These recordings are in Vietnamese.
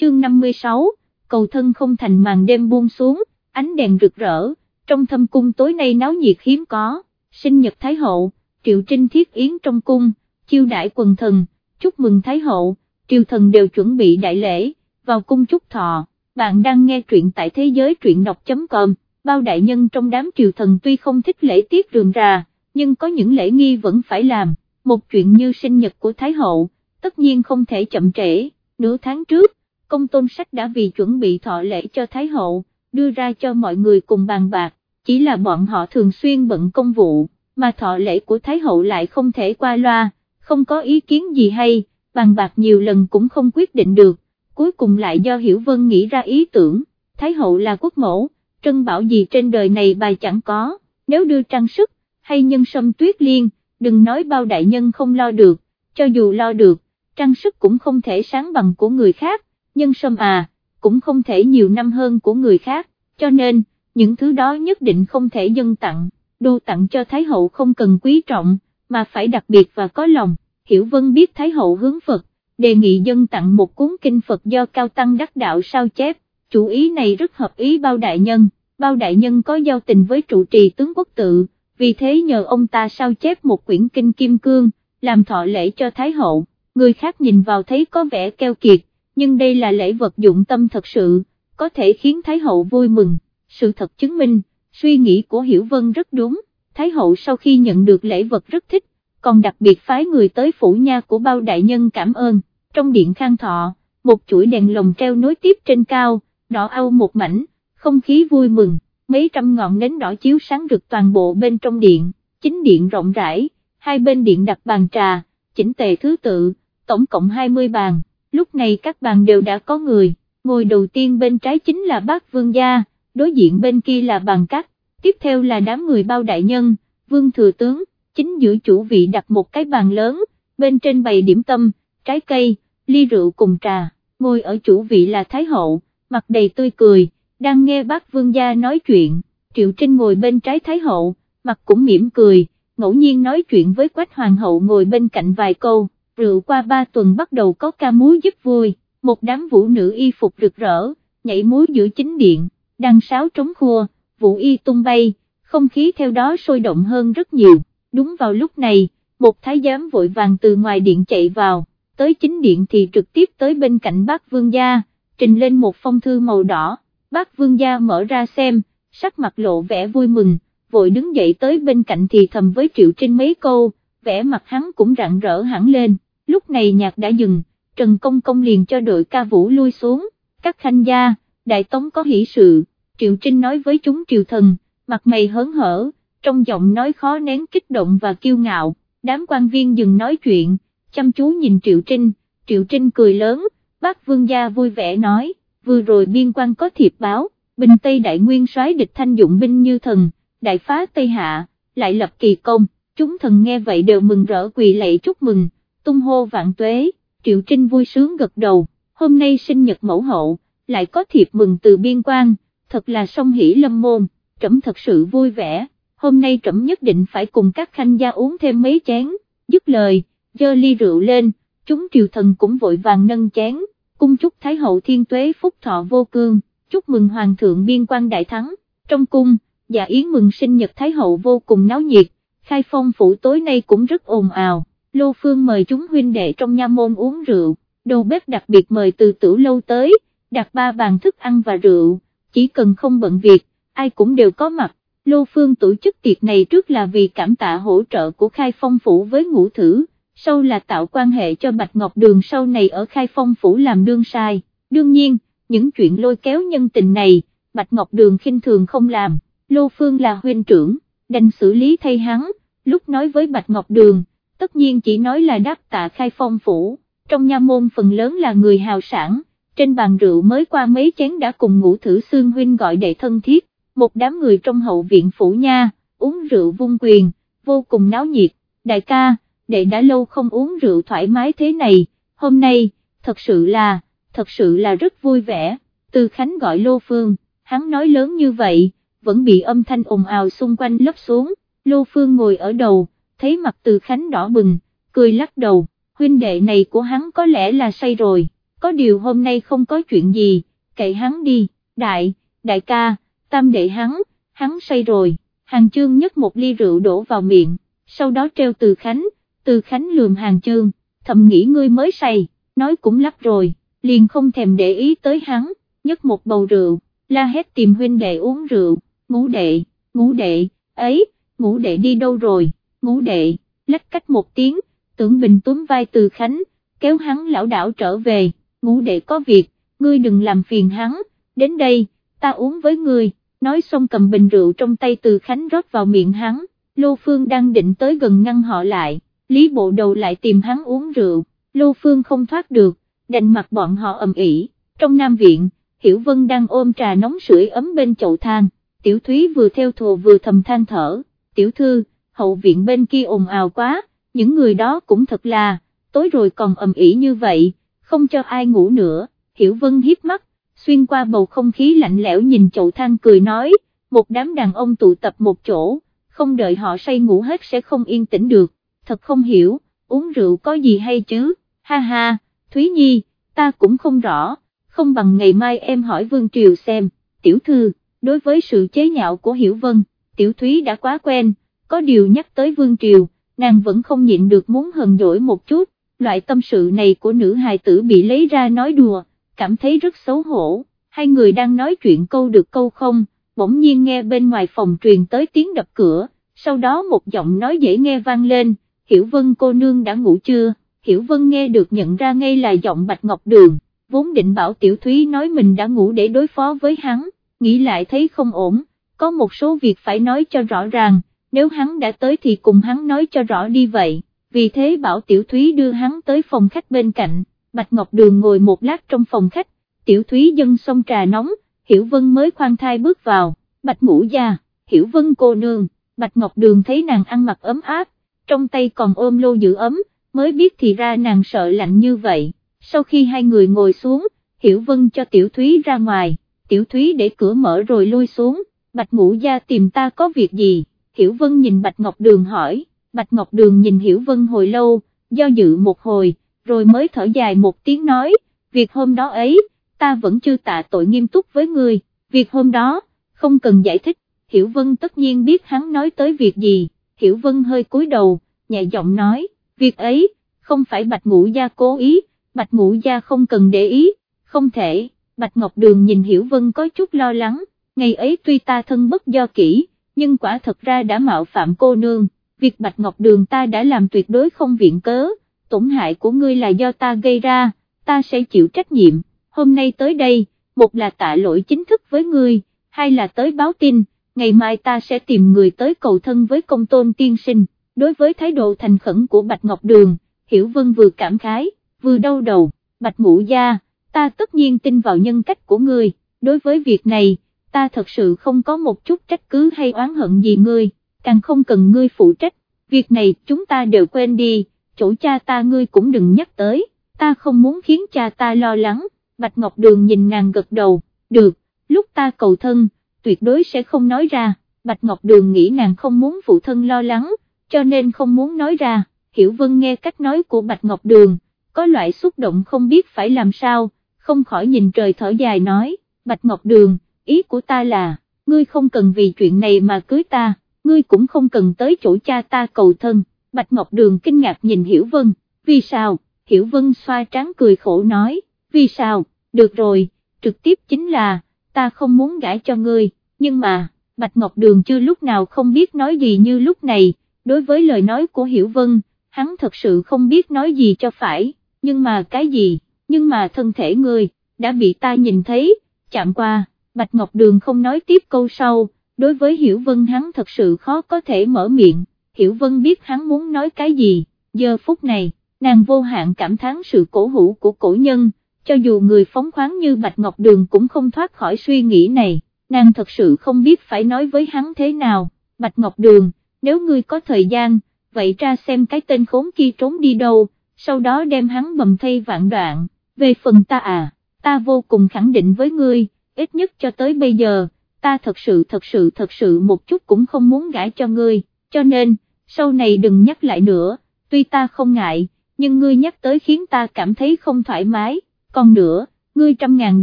chương 56, cầu thân không thành màn đêm buông xuống, ánh đèn rực rỡ, trong thâm cung tối nay náo nhiệt hiếm có, sinh nhật Thái Hậu, Triệu Trinh thiết yến trong cung, chiêu đại quần thần, chúc mừng Thái Hậu, triều thần đều chuẩn bị đại lễ, vào cung chúc thọ, bạn đang nghe truyện tại thế giới truyện đọc.com, bao đại nhân trong đám triều thần tuy không thích lễ tiết rườm rà, nhưng có những lễ nghi vẫn phải làm, một chuyện như sinh nhật của Thái Hậu, tất nhiên không thể chậm trễ, nửa tháng trước, công tôn sách đã vì chuẩn bị thọ lễ cho Thái Hậu, đưa ra cho mọi người cùng bàn bạc, chỉ là bọn họ thường xuyên bận công vụ, mà thọ lễ của Thái Hậu lại không thể qua loa, không có ý kiến gì hay, bàn bạc nhiều lần cũng không quyết định được, cuối cùng lại do Hiểu Vân nghĩ ra ý tưởng, Thái Hậu là quốc mẫu, trân bảo gì trên đời này bà chẳng có, nếu đưa trang sức, hay nhân sâm tuyết liên, đừng nói bao đại nhân không lo được, cho dù lo được, trang sức cũng không thể sáng bằng của người khác, nhân sâm à, cũng không thể nhiều năm hơn của người khác, cho nên, những thứ đó nhất định không thể dân tặng, đồ tặng cho Thái Hậu không cần quý trọng, mà phải đặc biệt và có lòng, Hiểu Vân biết Thái Hậu hướng Phật, đề nghị dân tặng một cuốn kinh Phật do Cao Tăng đắc đạo sao chép, chủ ý này rất hợp ý bao đại nhân, bao đại nhân có giao tình với trụ trì tướng quốc tự, vì thế nhờ ông ta sao chép một quyển kinh Kim Cương, làm thọ lễ cho Thái Hậu, người khác nhìn vào thấy có vẻ keo kiệt, nhưng đây là lễ vật dụng tâm thật sự, có thể khiến Thái Hậu vui mừng, sự thật chứng minh, suy nghĩ của Hiểu Vân rất đúng, Thái Hậu sau khi nhận được lễ vật rất thích, còn đặc biệt phái người tới phủ nha của bao đại nhân cảm ơn, trong điện khang thọ, một chuỗi đèn lồng treo nối tiếp trên cao, đỏ âu một mảnh, không khí vui mừng, mấy trăm ngọn nến đỏ chiếu sáng rực toàn bộ bên trong điện, chính điện rộng rãi, hai bên điện đặt bàn trà, chỉnh tề thứ tự, tổng cộng 20 bàn, lúc này các bàn đều đã có người, ngồi đầu tiên bên trái chính là bác vương gia, đối diện bên kia là bàn cắt, tiếp theo là đám người bao đại nhân, vương thừa tướng, chính giữa chủ vị đặt một cái bàn lớn, bên trên bày điểm tâm, trái cây, ly rượu cùng trà, ngồi ở chủ vị là Thái Hậu, mặt đầy tươi cười, đang nghe bác vương gia nói chuyện, Triệu Trinh ngồi bên trái Thái Hậu, mặt cũng mỉm cười, ngẫu nhiên nói chuyện với Quách Hoàng hậu ngồi bên cạnh vài câu, rượu qua ba tuần bắt đầu có ca múa giúp vui, một đám vũ nữ y phục rực rỡ, nhảy múa giữa chính điện, đăng sáo trống khua, vũ y tung bay, không khí theo đó sôi động hơn rất nhiều, đúng vào lúc này, một thái giám vội vàng từ ngoài điện chạy vào, tới chính điện thì trực tiếp tới bên cạnh bác vương gia, trình lên một phong thư màu đỏ, bác vương gia mở ra xem, sắc mặt lộ vẻ vui mừng, vội đứng dậy tới bên cạnh thì thầm với Triệu Trinh mấy câu, vẻ mặt hắn cũng rạng rỡ hẳn lên, lúc này nhạc đã dừng, Trần Công Công liền cho đội ca vũ lui xuống, các khanh gia, đại tống có hỷ sự, Triệu Trinh nói với chúng triều thần, mặt mày hớn hở, trong giọng nói khó nén kích động và kiêu ngạo, đám quan viên dừng nói chuyện, chăm chú nhìn Triệu Trinh, Triệu Trinh cười lớn, bác vương gia vui vẻ nói, vừa rồi biên quan có thiệp báo, binh Tây Đại Nguyên soái địch thanh dụng binh như thần, đại phá Tây Hạ, lại lập kỳ công, chúng thần nghe vậy đều mừng rỡ quỳ lạy chúc mừng, tung hô vạn tuế, Triệu Trinh vui sướng gật đầu, hôm nay sinh nhật mẫu hậu, lại có thiệp mừng từ biên quan, thật là song hỷ lâm môn, trẫm thật sự vui vẻ, hôm nay trẫm nhất định phải cùng các khanh gia uống thêm mấy chén, dứt lời, dơ ly rượu lên, chúng triều thần cũng vội vàng nâng chén, cung chúc Thái hậu thiên tuế phúc thọ vô cương, chúc mừng Hoàng thượng biên quan đại thắng, trong cung, dạ yến mừng sinh nhật Thái hậu vô cùng náo nhiệt, khai phong phủ tối nay cũng rất ồn ào, Lô Phương mời chúng huynh đệ trong nha môn uống rượu, đầu bếp đặc biệt mời từ tử lâu tới, đặt ba bàn thức ăn và rượu, chỉ cần không bận việc, ai cũng đều có mặt. Lô Phương tổ chức tiệc này trước là vì cảm tạ hỗ trợ của Khai Phong Phủ với ngũ thử, sau là tạo quan hệ cho Bạch Ngọc Đường sau này ở Khai Phong Phủ làm đương sai. Đương nhiên, những chuyện lôi kéo nhân tình này, Bạch Ngọc Đường khinh thường không làm, Lô Phương là huynh trưởng, đành xử lý thay hắn, lúc nói với Bạch Ngọc Đường, tất nhiên chỉ nói là đáp tạ Khai Phong Phủ, trong nha môn phần lớn là người hào sản, trên bàn rượu mới qua mấy chén đã cùng ngũ thử xương huynh gọi đệ thân thiết, một đám người trong hậu viện phủ nha, uống rượu vung quyền, vô cùng náo nhiệt, đại ca, đệ đã lâu không uống rượu thoải mái thế này, hôm nay, thật sự là, thật sự là rất vui vẻ, từ Khánh gọi Lô Phương, hắn nói lớn như vậy, vẫn bị âm thanh ồn ào xung quanh lấp xuống, Lô Phương ngồi ở đầu, thấy mặt từ Khánh đỏ bừng, cười lắc đầu, huynh đệ này của hắn có lẽ là say rồi có điều hôm nay không có chuyện gì, cậy hắn đi, đại, đại ca, tam đệ hắn, hắn say rồi, hàng chương nhấc một ly rượu đổ vào miệng, sau đó treo từ khánh, từ khánh lườm hàng chương, thầm nghĩ ngươi mới say, nói cũng lắp rồi, liền không thèm để ý tới hắn, nhấc một bầu rượu, la hét tìm huynh đệ uống rượu, ngũ đệ, ngũ đệ, ấy, ngũ đệ đi đâu rồi, ngũ đệ, lách cách một tiếng, tưởng bình túm vai từ khánh, kéo hắn lão đảo trở về, ngũ đệ có việc, ngươi đừng làm phiền hắn, đến đây, ta uống với ngươi, nói xong cầm bình rượu trong tay từ khánh rót vào miệng hắn, Lô Phương đang định tới gần ngăn họ lại, Lý Bộ Đầu lại tìm hắn uống rượu, Lô Phương không thoát được, đành mặt bọn họ ầm ĩ. trong Nam Viện, Hiểu Vân đang ôm trà nóng sưởi ấm bên chậu than, Tiểu Thúy vừa theo thùa vừa thầm than thở, Tiểu Thư, hậu viện bên kia ồn ào quá, những người đó cũng thật là, tối rồi còn ầm ĩ như vậy, không cho ai ngủ nữa, Hiểu Vân hiếp mắt, xuyên qua bầu không khí lạnh lẽo nhìn chậu than cười nói, một đám đàn ông tụ tập một chỗ, không đợi họ say ngủ hết sẽ không yên tĩnh được, thật không hiểu, uống rượu có gì hay chứ, ha ha, Thúy Nhi, ta cũng không rõ, không bằng ngày mai em hỏi Vương Triều xem, tiểu thư, đối với sự chế nhạo của Hiểu Vân, tiểu Thúy đã quá quen, có điều nhắc tới Vương Triều, nàng vẫn không nhịn được muốn hờn dỗi một chút, loại tâm sự này của nữ hài tử bị lấy ra nói đùa, cảm thấy rất xấu hổ, hai người đang nói chuyện câu được câu không, bỗng nhiên nghe bên ngoài phòng truyền tới tiếng đập cửa, sau đó một giọng nói dễ nghe vang lên, Hiểu Vân cô nương đã ngủ chưa, Hiểu Vân nghe được nhận ra ngay là giọng Bạch Ngọc Đường, vốn định bảo Tiểu Thúy nói mình đã ngủ để đối phó với hắn, nghĩ lại thấy không ổn, có một số việc phải nói cho rõ ràng, nếu hắn đã tới thì cùng hắn nói cho rõ đi vậy, vì thế bảo Tiểu Thúy đưa hắn tới phòng khách bên cạnh, Bạch Ngọc Đường ngồi một lát trong phòng khách, Tiểu Thúy dân xong trà nóng, Hiểu Vân mới khoan thai bước vào, Bạch Ngũ Gia, Hiểu Vân cô nương, Bạch Ngọc Đường thấy nàng ăn mặc ấm áp, trong tay còn ôm lô giữ ấm, mới biết thì ra nàng sợ lạnh như vậy, sau khi hai người ngồi xuống, Hiểu Vân cho Tiểu Thúy ra ngoài, Tiểu Thúy để cửa mở rồi lui xuống, Bạch Ngũ Gia tìm ta có việc gì, Hiểu Vân nhìn Bạch Ngọc Đường hỏi, Bạch Ngọc Đường nhìn Hiểu Vân hồi lâu, do dự một hồi, rồi mới thở dài một tiếng nói, việc hôm đó ấy, ta vẫn chưa tạ tội nghiêm túc với người. việc hôm đó, không cần giải thích, Hiểu Vân tất nhiên biết hắn nói tới việc gì, Hiểu Vân hơi cúi đầu, nhẹ giọng nói, việc ấy, không phải Bạch Ngũ Gia cố ý, Bạch Ngũ Gia không cần để ý, không thể, Bạch Ngọc Đường nhìn Hiểu Vân có chút lo lắng, ngày ấy tuy ta thân bất do kỹ, nhưng quả thật ra đã mạo phạm cô nương, việc Bạch Ngọc Đường ta đã làm tuyệt đối không viện cớ, tổn hại của ngươi là do ta gây ra, ta sẽ chịu trách nhiệm, hôm nay tới đây, một là tạ lỗi chính thức với ngươi, hai là tới báo tin, ngày mai ta sẽ tìm người tới cầu thân với công tôn tiên sinh, đối với thái độ thành khẩn của Bạch Ngọc Đường, Hiểu Vân vừa cảm khái, vừa đau đầu, Bạch Ngũ Gia, ta tất nhiên tin vào nhân cách của ngươi, đối với việc này, ta thật sự không có một chút trách cứ hay oán hận gì ngươi, càng không cần ngươi phụ trách, việc này chúng ta đều quên đi, chỗ cha ta ngươi cũng đừng nhắc tới, ta không muốn khiến cha ta lo lắng, Bạch Ngọc Đường nhìn nàng gật đầu, được, lúc ta cầu thân, tuyệt đối sẽ không nói ra, Bạch Ngọc Đường nghĩ nàng không muốn phụ thân lo lắng, cho nên không muốn nói ra, Hiểu Vân nghe cách nói của Bạch Ngọc Đường, có loại xúc động không biết phải làm sao, không khỏi nhìn trời thở dài nói, Bạch Ngọc Đường, ý của ta là, ngươi không cần vì chuyện này mà cưới ta, ngươi cũng không cần tới chỗ cha ta cầu thân, Bạch Ngọc Đường kinh ngạc nhìn Hiểu Vân, vì sao, Hiểu Vân xoa trán cười khổ nói, vì sao, được rồi, trực tiếp chính là, ta không muốn gãi cho ngươi, nhưng mà, Bạch Ngọc Đường chưa lúc nào không biết nói gì như lúc này, đối với lời nói của Hiểu Vân, hắn thật sự không biết nói gì cho phải, nhưng mà cái gì, nhưng mà thân thể ngươi, đã bị ta nhìn thấy, chạm qua, Bạch Ngọc Đường không nói tiếp câu sau, đối với Hiểu Vân hắn thật sự khó có thể mở miệng, Hiểu Vân biết hắn muốn nói cái gì, giờ phút này, nàng vô hạn cảm thán sự cổ hủ của cổ nhân, cho dù người phóng khoáng như Bạch Ngọc Đường cũng không thoát khỏi suy nghĩ này, nàng thật sự không biết phải nói với hắn thế nào, Bạch Ngọc Đường, nếu ngươi có thời gian, vậy ra xem cái tên khốn kia trốn đi đâu, sau đó đem hắn bầm thay vạn đoạn, về phần ta à, ta vô cùng khẳng định với ngươi, ít nhất cho tới bây giờ, ta thật sự thật sự thật sự một chút cũng không muốn gãi cho ngươi, cho nên, sau này đừng nhắc lại nữa, tuy ta không ngại, nhưng ngươi nhắc tới khiến ta cảm thấy không thoải mái, còn nữa, ngươi trăm ngàn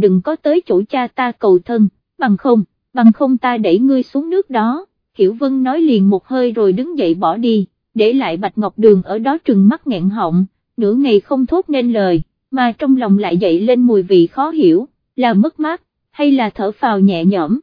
đừng có tới chỗ cha ta cầu thân, bằng không, bằng không ta đẩy ngươi xuống nước đó, Hiểu Vân nói liền một hơi rồi đứng dậy bỏ đi, để lại Bạch Ngọc Đường ở đó trừng mắt nghẹn họng, nửa ngày không thốt nên lời, mà trong lòng lại dậy lên mùi vị khó hiểu, là mất mát, hay là thở phào nhẹ nhõm.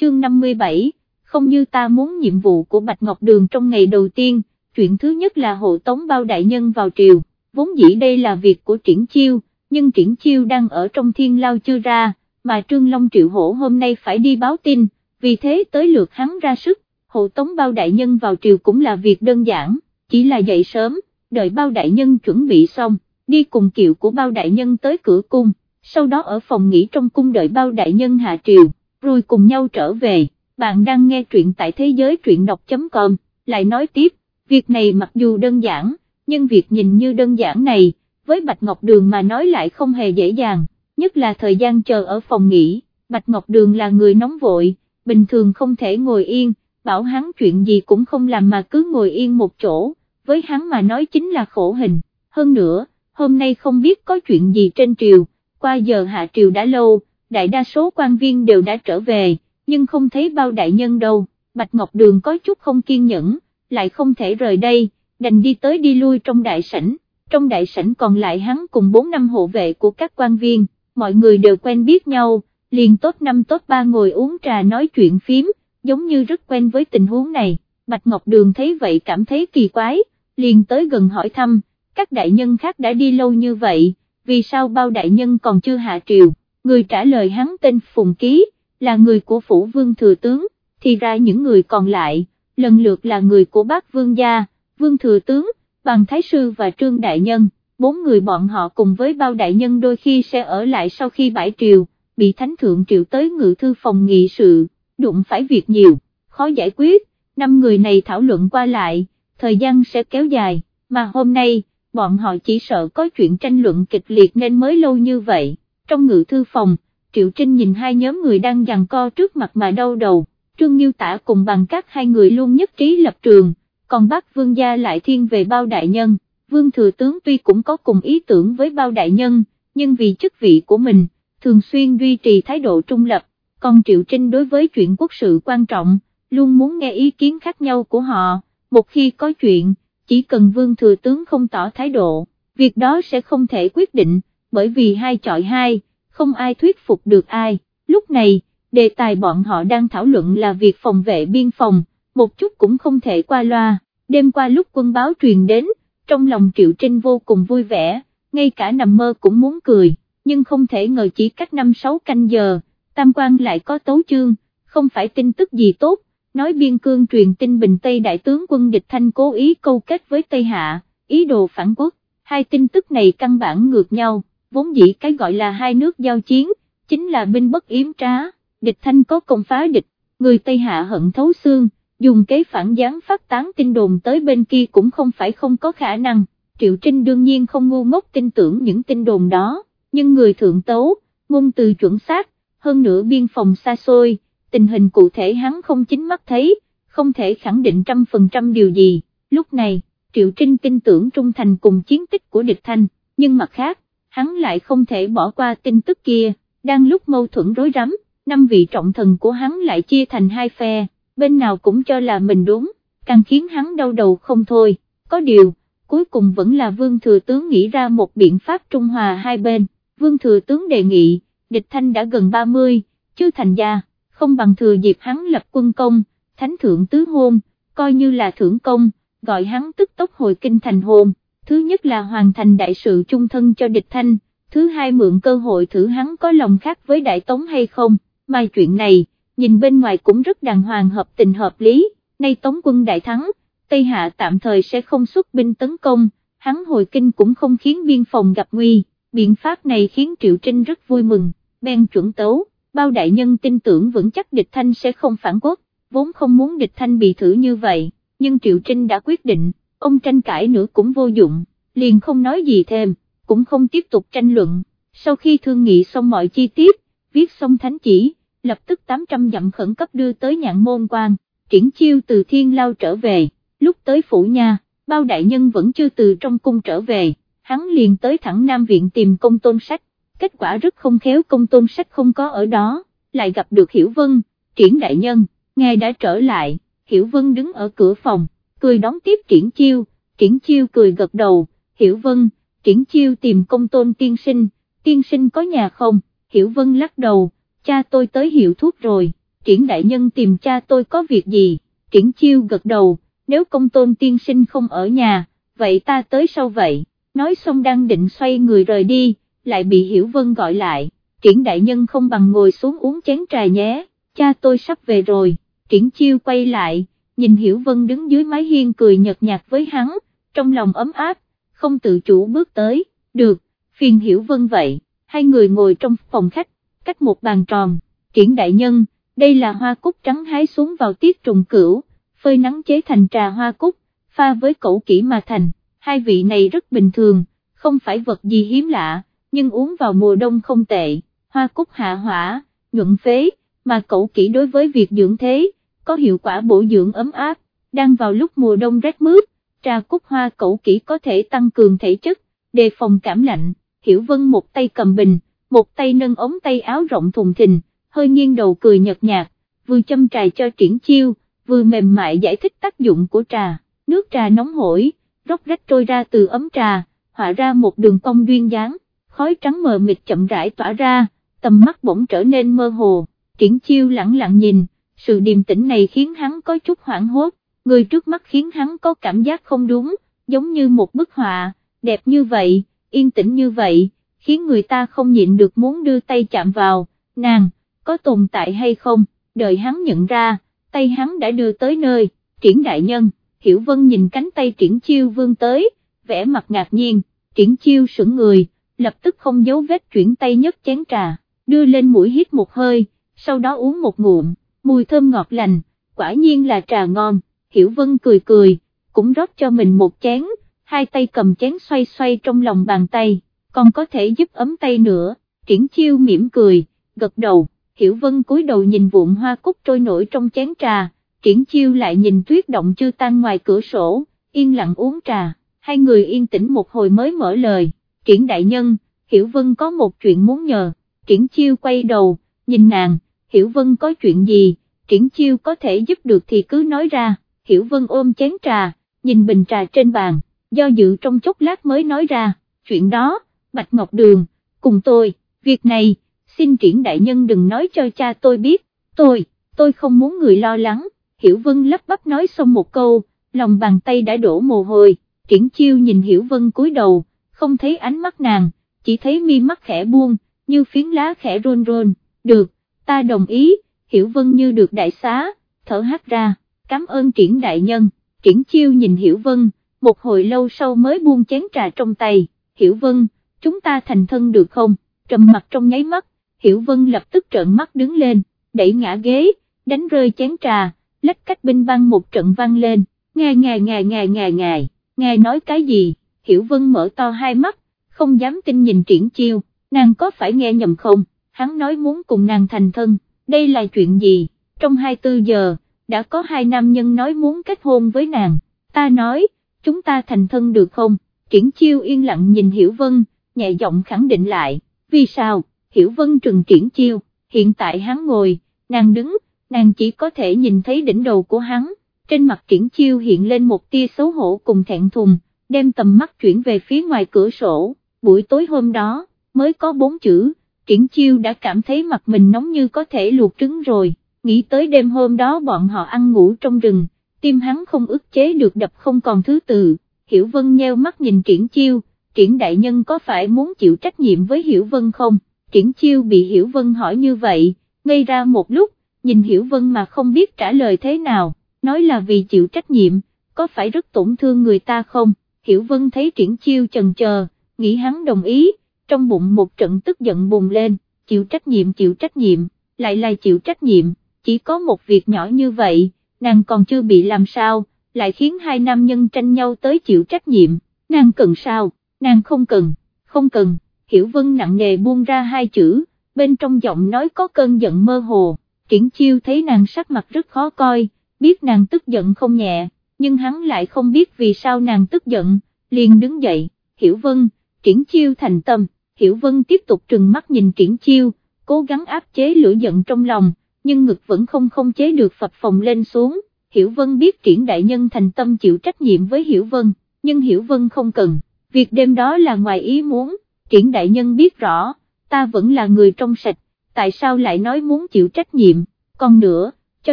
Chương 57, không như ta muốn nhiệm vụ của Bạch Ngọc Đường trong ngày đầu tiên, chuyện thứ nhất là hộ tống bao đại nhân vào triều, vốn dĩ đây là việc của triển chiêu, nhưng triển chiêu đang ở trong thiên lao chưa ra, mà Trương Long Triệu Hổ hôm nay phải đi báo tin, vì thế tới lượt hắn ra sức, hộ tống bao đại nhân vào triều cũng là việc đơn giản, chỉ là dậy sớm, đợi bao đại nhân chuẩn bị xong, đi cùng kiệu của bao đại nhân tới cửa cung, sau đó ở phòng nghỉ trong cung đợi bao đại nhân hạ triều, rồi cùng nhau trở về, bạn đang nghe truyện tại thế giới truyện đọc.com, lại nói tiếp, việc này mặc dù đơn giản, nhưng việc nhìn như đơn giản này, với Bạch Ngọc Đường mà nói lại không hề dễ dàng, nhất là thời gian chờ ở phòng nghỉ, Bạch Ngọc Đường là người nóng vội, bình thường không thể ngồi yên, bảo hắn chuyện gì cũng không làm mà cứ ngồi yên một chỗ, với hắn mà nói chính là khổ hình, hơn nữa, hôm nay không biết có chuyện gì trên triều, qua giờ hạ triều đã lâu, đại đa số quan viên đều đã trở về, nhưng không thấy bao đại nhân đâu, Bạch Ngọc Đường có chút không kiên nhẫn, lại không thể rời đây, đành đi tới đi lui trong đại sảnh, trong đại sảnh còn lại hắn cùng 4 năm hộ vệ của các quan viên, mọi người đều quen biết nhau, liền tốt năm tốt ba ngồi uống trà nói chuyện phím, giống như rất quen với tình huống này, Bạch Ngọc Đường thấy vậy cảm thấy kỳ quái, liền tới gần hỏi thăm, các đại nhân khác đã đi lâu như vậy, vì sao bao đại nhân còn chưa hạ triều, người trả lời hắn tên Phùng Ký, là người của phủ vương thừa tướng, thì ra những người còn lại, lần lượt là người của bác vương gia, vương thừa tướng, bằng thái sư và trương đại nhân, bốn người bọn họ cùng với bao đại nhân đôi khi sẽ ở lại sau khi bãi triều, bị thánh thượng triệu tới ngự thư phòng nghị sự, đụng phải việc nhiều, khó giải quyết, năm người này thảo luận qua lại, thời gian sẽ kéo dài, mà hôm nay, bọn họ chỉ sợ có chuyện tranh luận kịch liệt nên mới lâu như vậy, trong ngự thư phòng, Triệu Trinh nhìn hai nhóm người đang giằng co trước mặt mà đau đầu, Trương Nhiêu Tả cùng bằng các hai người luôn nhất trí lập trường, còn bác Vương Gia lại thiên về bao đại nhân, Vương Thừa Tướng tuy cũng có cùng ý tưởng với bao đại nhân, nhưng vì chức vị của mình, thường xuyên duy trì thái độ trung lập, còn Triệu Trinh đối với chuyện quốc sự quan trọng, luôn muốn nghe ý kiến khác nhau của họ, một khi có chuyện, chỉ cần Vương Thừa Tướng không tỏ thái độ, việc đó sẽ không thể quyết định, bởi vì hai chọi hai, không ai thuyết phục được ai, lúc này, đề tài bọn họ đang thảo luận là việc phòng vệ biên phòng, một chút cũng không thể qua loa, đêm qua lúc quân báo truyền đến, trong lòng Triệu Trinh vô cùng vui vẻ, ngay cả nằm mơ cũng muốn cười, nhưng không thể ngờ chỉ cách 5-6 canh giờ, Tam quan lại có tấu chương, không phải tin tức gì tốt, nói biên cương truyền tin Bình Tây Đại tướng quân địch thanh cố ý câu kết với Tây Hạ, ý đồ phản quốc, hai tin tức này căn bản ngược nhau, vốn dĩ cái gọi là hai nước giao chiến, chính là binh bất yếm trá, địch thanh có công phá địch, người Tây Hạ hận thấu xương, dùng kế phản gián phát tán tin đồn tới bên kia cũng không phải không có khả năng, Triệu Trinh đương nhiên không ngu ngốc tin tưởng những tin đồn đó, nhưng người thượng tấu, ngôn từ chuẩn xác, hơn nữa biên phòng xa xôi, tình hình cụ thể hắn không chính mắt thấy, không thể khẳng định trăm phần trăm điều gì, lúc này, Triệu Trinh tin tưởng trung thành cùng chiến tích của địch thanh, nhưng mặt khác, hắn lại không thể bỏ qua tin tức kia, đang lúc mâu thuẫn rối rắm, năm vị trọng thần của hắn lại chia thành hai phe, bên nào cũng cho là mình đúng, càng khiến hắn đau đầu không thôi, có điều, cuối cùng vẫn là Vương Thừa Tướng nghĩ ra một biện pháp trung hòa hai bên, Vương Thừa Tướng đề nghị, địch thanh đã gần 30, chưa thành gia, không bằng thừa dịp hắn lập quân công, thánh thượng tứ hôn, coi như là thưởng công, gọi hắn tức tốc hồi kinh thành hôn, thứ nhất là hoàn thành đại sự chung thân cho địch thanh, thứ hai mượn cơ hội thử hắn có lòng khác với đại tống hay không, mà chuyện này, nhìn bên ngoài cũng rất đàng hoàng hợp tình hợp lý, nay tống quân đại thắng, Tây Hạ tạm thời sẽ không xuất binh tấn công, hắn hồi kinh cũng không khiến biên phòng gặp nguy, biện pháp này khiến Triệu Trinh rất vui mừng ben chuẩn tấu, bao đại nhân tin tưởng vững chắc địch thanh sẽ không phản quốc, vốn không muốn địch thanh bị thử như vậy, nhưng Triệu Trinh đã quyết định, ông tranh cãi nữa cũng vô dụng, liền không nói gì thêm, cũng không tiếp tục tranh luận, sau khi thương nghị xong mọi chi tiết, viết xong thánh chỉ, lập tức 800 dặm khẩn cấp đưa tới nhạn môn quan, triển chiêu từ thiên lao trở về, lúc tới phủ nhà, bao đại nhân vẫn chưa từ trong cung trở về, hắn liền tới thẳng Nam Viện tìm công tôn sách, kết quả rất không khéo công tôn sách không có ở đó, lại gặp được Hiểu Vân, triển đại nhân, ngài đã trở lại, Hiểu Vân đứng ở cửa phòng, cười đón tiếp triển chiêu, triển chiêu cười gật đầu, Hiểu Vân, triển chiêu tìm công tôn tiên sinh, tiên sinh có nhà không, Hiểu Vân lắc đầu, cha tôi tới hiệu thuốc rồi, triển đại nhân tìm cha tôi có việc gì, triển chiêu gật đầu, nếu công tôn tiên sinh không ở nhà, vậy ta tới sau vậy, nói xong đang định xoay người rời đi, lại bị Hiểu Vân gọi lại, triển đại nhân không bằng ngồi xuống uống chén trà nhé, cha tôi sắp về rồi, triển chiêu quay lại, nhìn Hiểu Vân đứng dưới mái hiên cười nhợt nhạt với hắn, trong lòng ấm áp, không tự chủ bước tới, được, phiền Hiểu Vân vậy, hai người ngồi trong phòng khách, cách một bàn tròn, triển đại nhân, đây là hoa cúc trắng hái xuống vào tiết trùng cửu, phơi nắng chế thành trà hoa cúc, pha với cẩu kỹ mà thành, hai vị này rất bình thường, không phải vật gì hiếm lạ, nhưng uống vào mùa đông không tệ, hoa cúc hạ hỏa, nhuận phế, mà cậu kỹ đối với việc dưỡng thế, có hiệu quả bổ dưỡng ấm áp, đang vào lúc mùa đông rét mướt, trà cúc hoa cậu kỹ có thể tăng cường thể chất, đề phòng cảm lạnh, Hiểu Vân một tay cầm bình, một tay nâng ống tay áo rộng thùng thình, hơi nghiêng đầu cười nhợt nhạt, vừa châm trà cho triển chiêu, vừa mềm mại giải thích tác dụng của trà, nước trà nóng hổi, róc rách trôi ra từ ấm trà, họa ra một đường cong duyên dáng, khói trắng mờ mịt chậm rãi tỏa ra, tầm mắt bỗng trở nên mơ hồ, triển chiêu lặng lặng nhìn, sự điềm tĩnh này khiến hắn có chút hoảng hốt, người trước mắt khiến hắn có cảm giác không đúng, giống như một bức họa, đẹp như vậy, yên tĩnh như vậy, khiến người ta không nhịn được muốn đưa tay chạm vào, nàng, có tồn tại hay không, đợi hắn nhận ra, tay hắn đã đưa tới nơi, triển đại nhân, hiểu vân nhìn cánh tay triển chiêu vương tới, vẻ mặt ngạc nhiên, triển chiêu sững người, lập tức không giấu vết chuyển tay nhấc chén trà, đưa lên mũi hít một hơi, sau đó uống một ngụm, mùi thơm ngọt lành, quả nhiên là trà ngon, hiểu vân cười cười, cũng rót cho mình một chén, hai tay cầm chén xoay xoay trong lòng bàn tay, còn có thể giúp ấm tay nữa, triển chiêu mỉm cười, gật đầu, hiểu vân cúi đầu nhìn vụn hoa cúc trôi nổi trong chén trà, triển chiêu lại nhìn tuyết động chưa tan ngoài cửa sổ, yên lặng uống trà, hai người yên tĩnh một hồi mới mở lời, triển đại nhân, hiểu vân có một chuyện muốn nhờ, triển chiêu quay đầu, nhìn nàng, hiểu vân có chuyện gì, triển chiêu có thể giúp được thì cứ nói ra, hiểu vân ôm chén trà, nhìn bình trà trên bàn, do dự trong chốc lát mới nói ra, chuyện đó, Bạch Ngọc Đường, cùng tôi, việc này, xin triển đại nhân đừng nói cho cha tôi biết, tôi, tôi không muốn người lo lắng, Hiểu Vân lắp bắp nói xong một câu, lòng bàn tay đã đổ mồ hôi, triển chiêu nhìn Hiểu Vân cúi đầu, không thấy ánh mắt nàng, chỉ thấy mi mắt khẽ buông, như phiến lá khẽ rôn rôn, được, ta đồng ý, Hiểu Vân như được đại xá, thở hát ra, cảm ơn triển đại nhân, triển chiêu nhìn Hiểu Vân, một hồi lâu sau mới buông chén trà trong tay, Hiểu Vân, chúng ta thành thân được không, trầm mặt trong nháy mắt, Hiểu Vân lập tức trợn mắt đứng lên, đẩy ngã ghế, đánh rơi chén trà, lách cách binh băng một trận vang lên, ngài ngài ngài ngài ngài ngài, ngài nói cái gì, Hiểu Vân mở to hai mắt, không dám tin nhìn triển chiêu, nàng có phải nghe nhầm không, hắn nói muốn cùng nàng thành thân, đây là chuyện gì, trong 24 giờ, đã có hai nam nhân nói muốn kết hôn với nàng, ta nói, chúng ta thành thân được không, triển chiêu yên lặng nhìn Hiểu Vân, nhẹ giọng khẳng định lại, vì sao, Hiểu Vân trừng triển chiêu, hiện tại hắn ngồi, nàng đứng, nàng chỉ có thể nhìn thấy đỉnh đầu của hắn, trên mặt triển chiêu hiện lên một tia xấu hổ cùng thẹn thùng, đem tầm mắt chuyển về phía ngoài cửa sổ, buổi tối hôm đó, mới có bốn chữ, triển chiêu đã cảm thấy mặt mình nóng như có thể luộc trứng rồi, nghĩ tới đêm hôm đó bọn họ ăn ngủ trong rừng, tim hắn không ức chế được đập không còn thứ tự, Hiểu Vân nheo mắt nhìn triển chiêu, triển đại nhân có phải muốn chịu trách nhiệm với Hiểu Vân không, triển chiêu bị Hiểu Vân hỏi như vậy, ngây ra một lúc, nhìn Hiểu Vân mà không biết trả lời thế nào, nói là vì chịu trách nhiệm, có phải rất tổn thương người ta không, Hiểu Vân thấy triển chiêu chần chờ, nghĩ hắn đồng ý, trong bụng một trận tức giận bùng lên, chịu trách nhiệm chịu trách nhiệm, lại lại chịu trách nhiệm, chỉ có một việc nhỏ như vậy, nàng còn chưa bị làm sao, lại khiến hai nam nhân tranh nhau tới chịu trách nhiệm, nàng cần sao, nàng không cần, không cần, Hiểu Vân nặng nề buông ra hai chữ, bên trong giọng nói có cơn giận mơ hồ, triển chiêu thấy nàng sắc mặt rất khó coi, biết nàng tức giận không nhẹ, nhưng hắn lại không biết vì sao nàng tức giận, liền đứng dậy, Hiểu Vân, triển chiêu thành tâm, Hiểu Vân tiếp tục trừng mắt nhìn triển chiêu, cố gắng áp chế lửa giận trong lòng, nhưng ngực vẫn không không chế được phập phồng lên xuống, Hiểu Vân biết triển đại nhân thành tâm chịu trách nhiệm với Hiểu Vân, nhưng Hiểu Vân không cần, việc đêm đó là ngoài ý muốn, triển đại nhân biết rõ, ta vẫn là người trong sạch, tại sao lại nói muốn chịu trách nhiệm, còn nữa, cho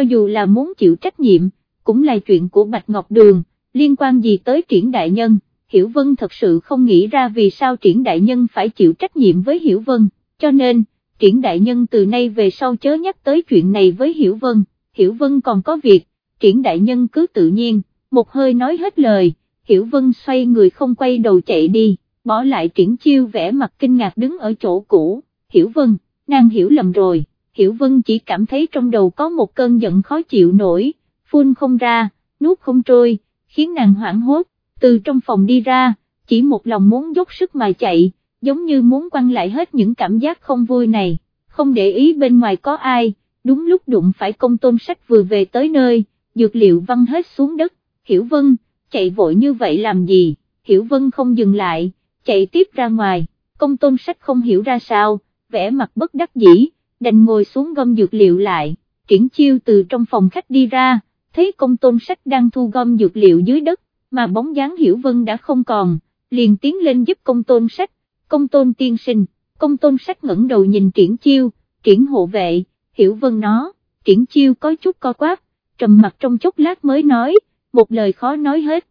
dù là muốn chịu trách nhiệm, cũng là chuyện của Bạch Ngọc Đường, liên quan gì tới triển đại nhân, Hiểu Vân thật sự không nghĩ ra vì sao triển đại nhân phải chịu trách nhiệm với Hiểu Vân, cho nên, triển đại nhân từ nay về sau chớ nhắc tới chuyện này với Hiểu Vân, Hiểu Vân còn có việc, triển đại nhân cứ tự nhiên, một hơi nói hết lời, Hiểu Vân xoay người không quay đầu chạy đi, bỏ lại triển chiêu vẽ mặt kinh ngạc đứng ở chỗ cũ, Hiểu Vân, nàng hiểu lầm rồi, Hiểu Vân chỉ cảm thấy trong đầu có một cơn giận khó chịu nổi, phun không ra, nuốt không trôi, khiến nàng hoảng hốt, từ trong phòng đi ra, chỉ một lòng muốn dốc sức mà chạy, giống như muốn quăng lại hết những cảm giác không vui này, không để ý bên ngoài có ai, đúng lúc đụng phải công tôn sách vừa về tới nơi, dược liệu văng hết xuống đất, Hiểu Vân, chạy vội như vậy làm gì, Hiểu Vân không dừng lại, chạy tiếp ra ngoài, công tôn sách không hiểu ra sao, vẻ mặt bất đắc dĩ, đành ngồi xuống gom dược liệu lại, triển chiêu từ trong phòng khách đi ra, thấy công tôn sách đang thu gom dược liệu dưới đất, mà bóng dáng Hiểu Vân đã không còn, liền tiến lên giúp công tôn sách, công tôn tiên sinh, công tôn sách ngẩng đầu nhìn triển chiêu, triển hộ vệ, Hiểu Vân nó, triển chiêu có chút co quáp, trầm mặt trong chốc lát mới nói, một lời khó nói hết,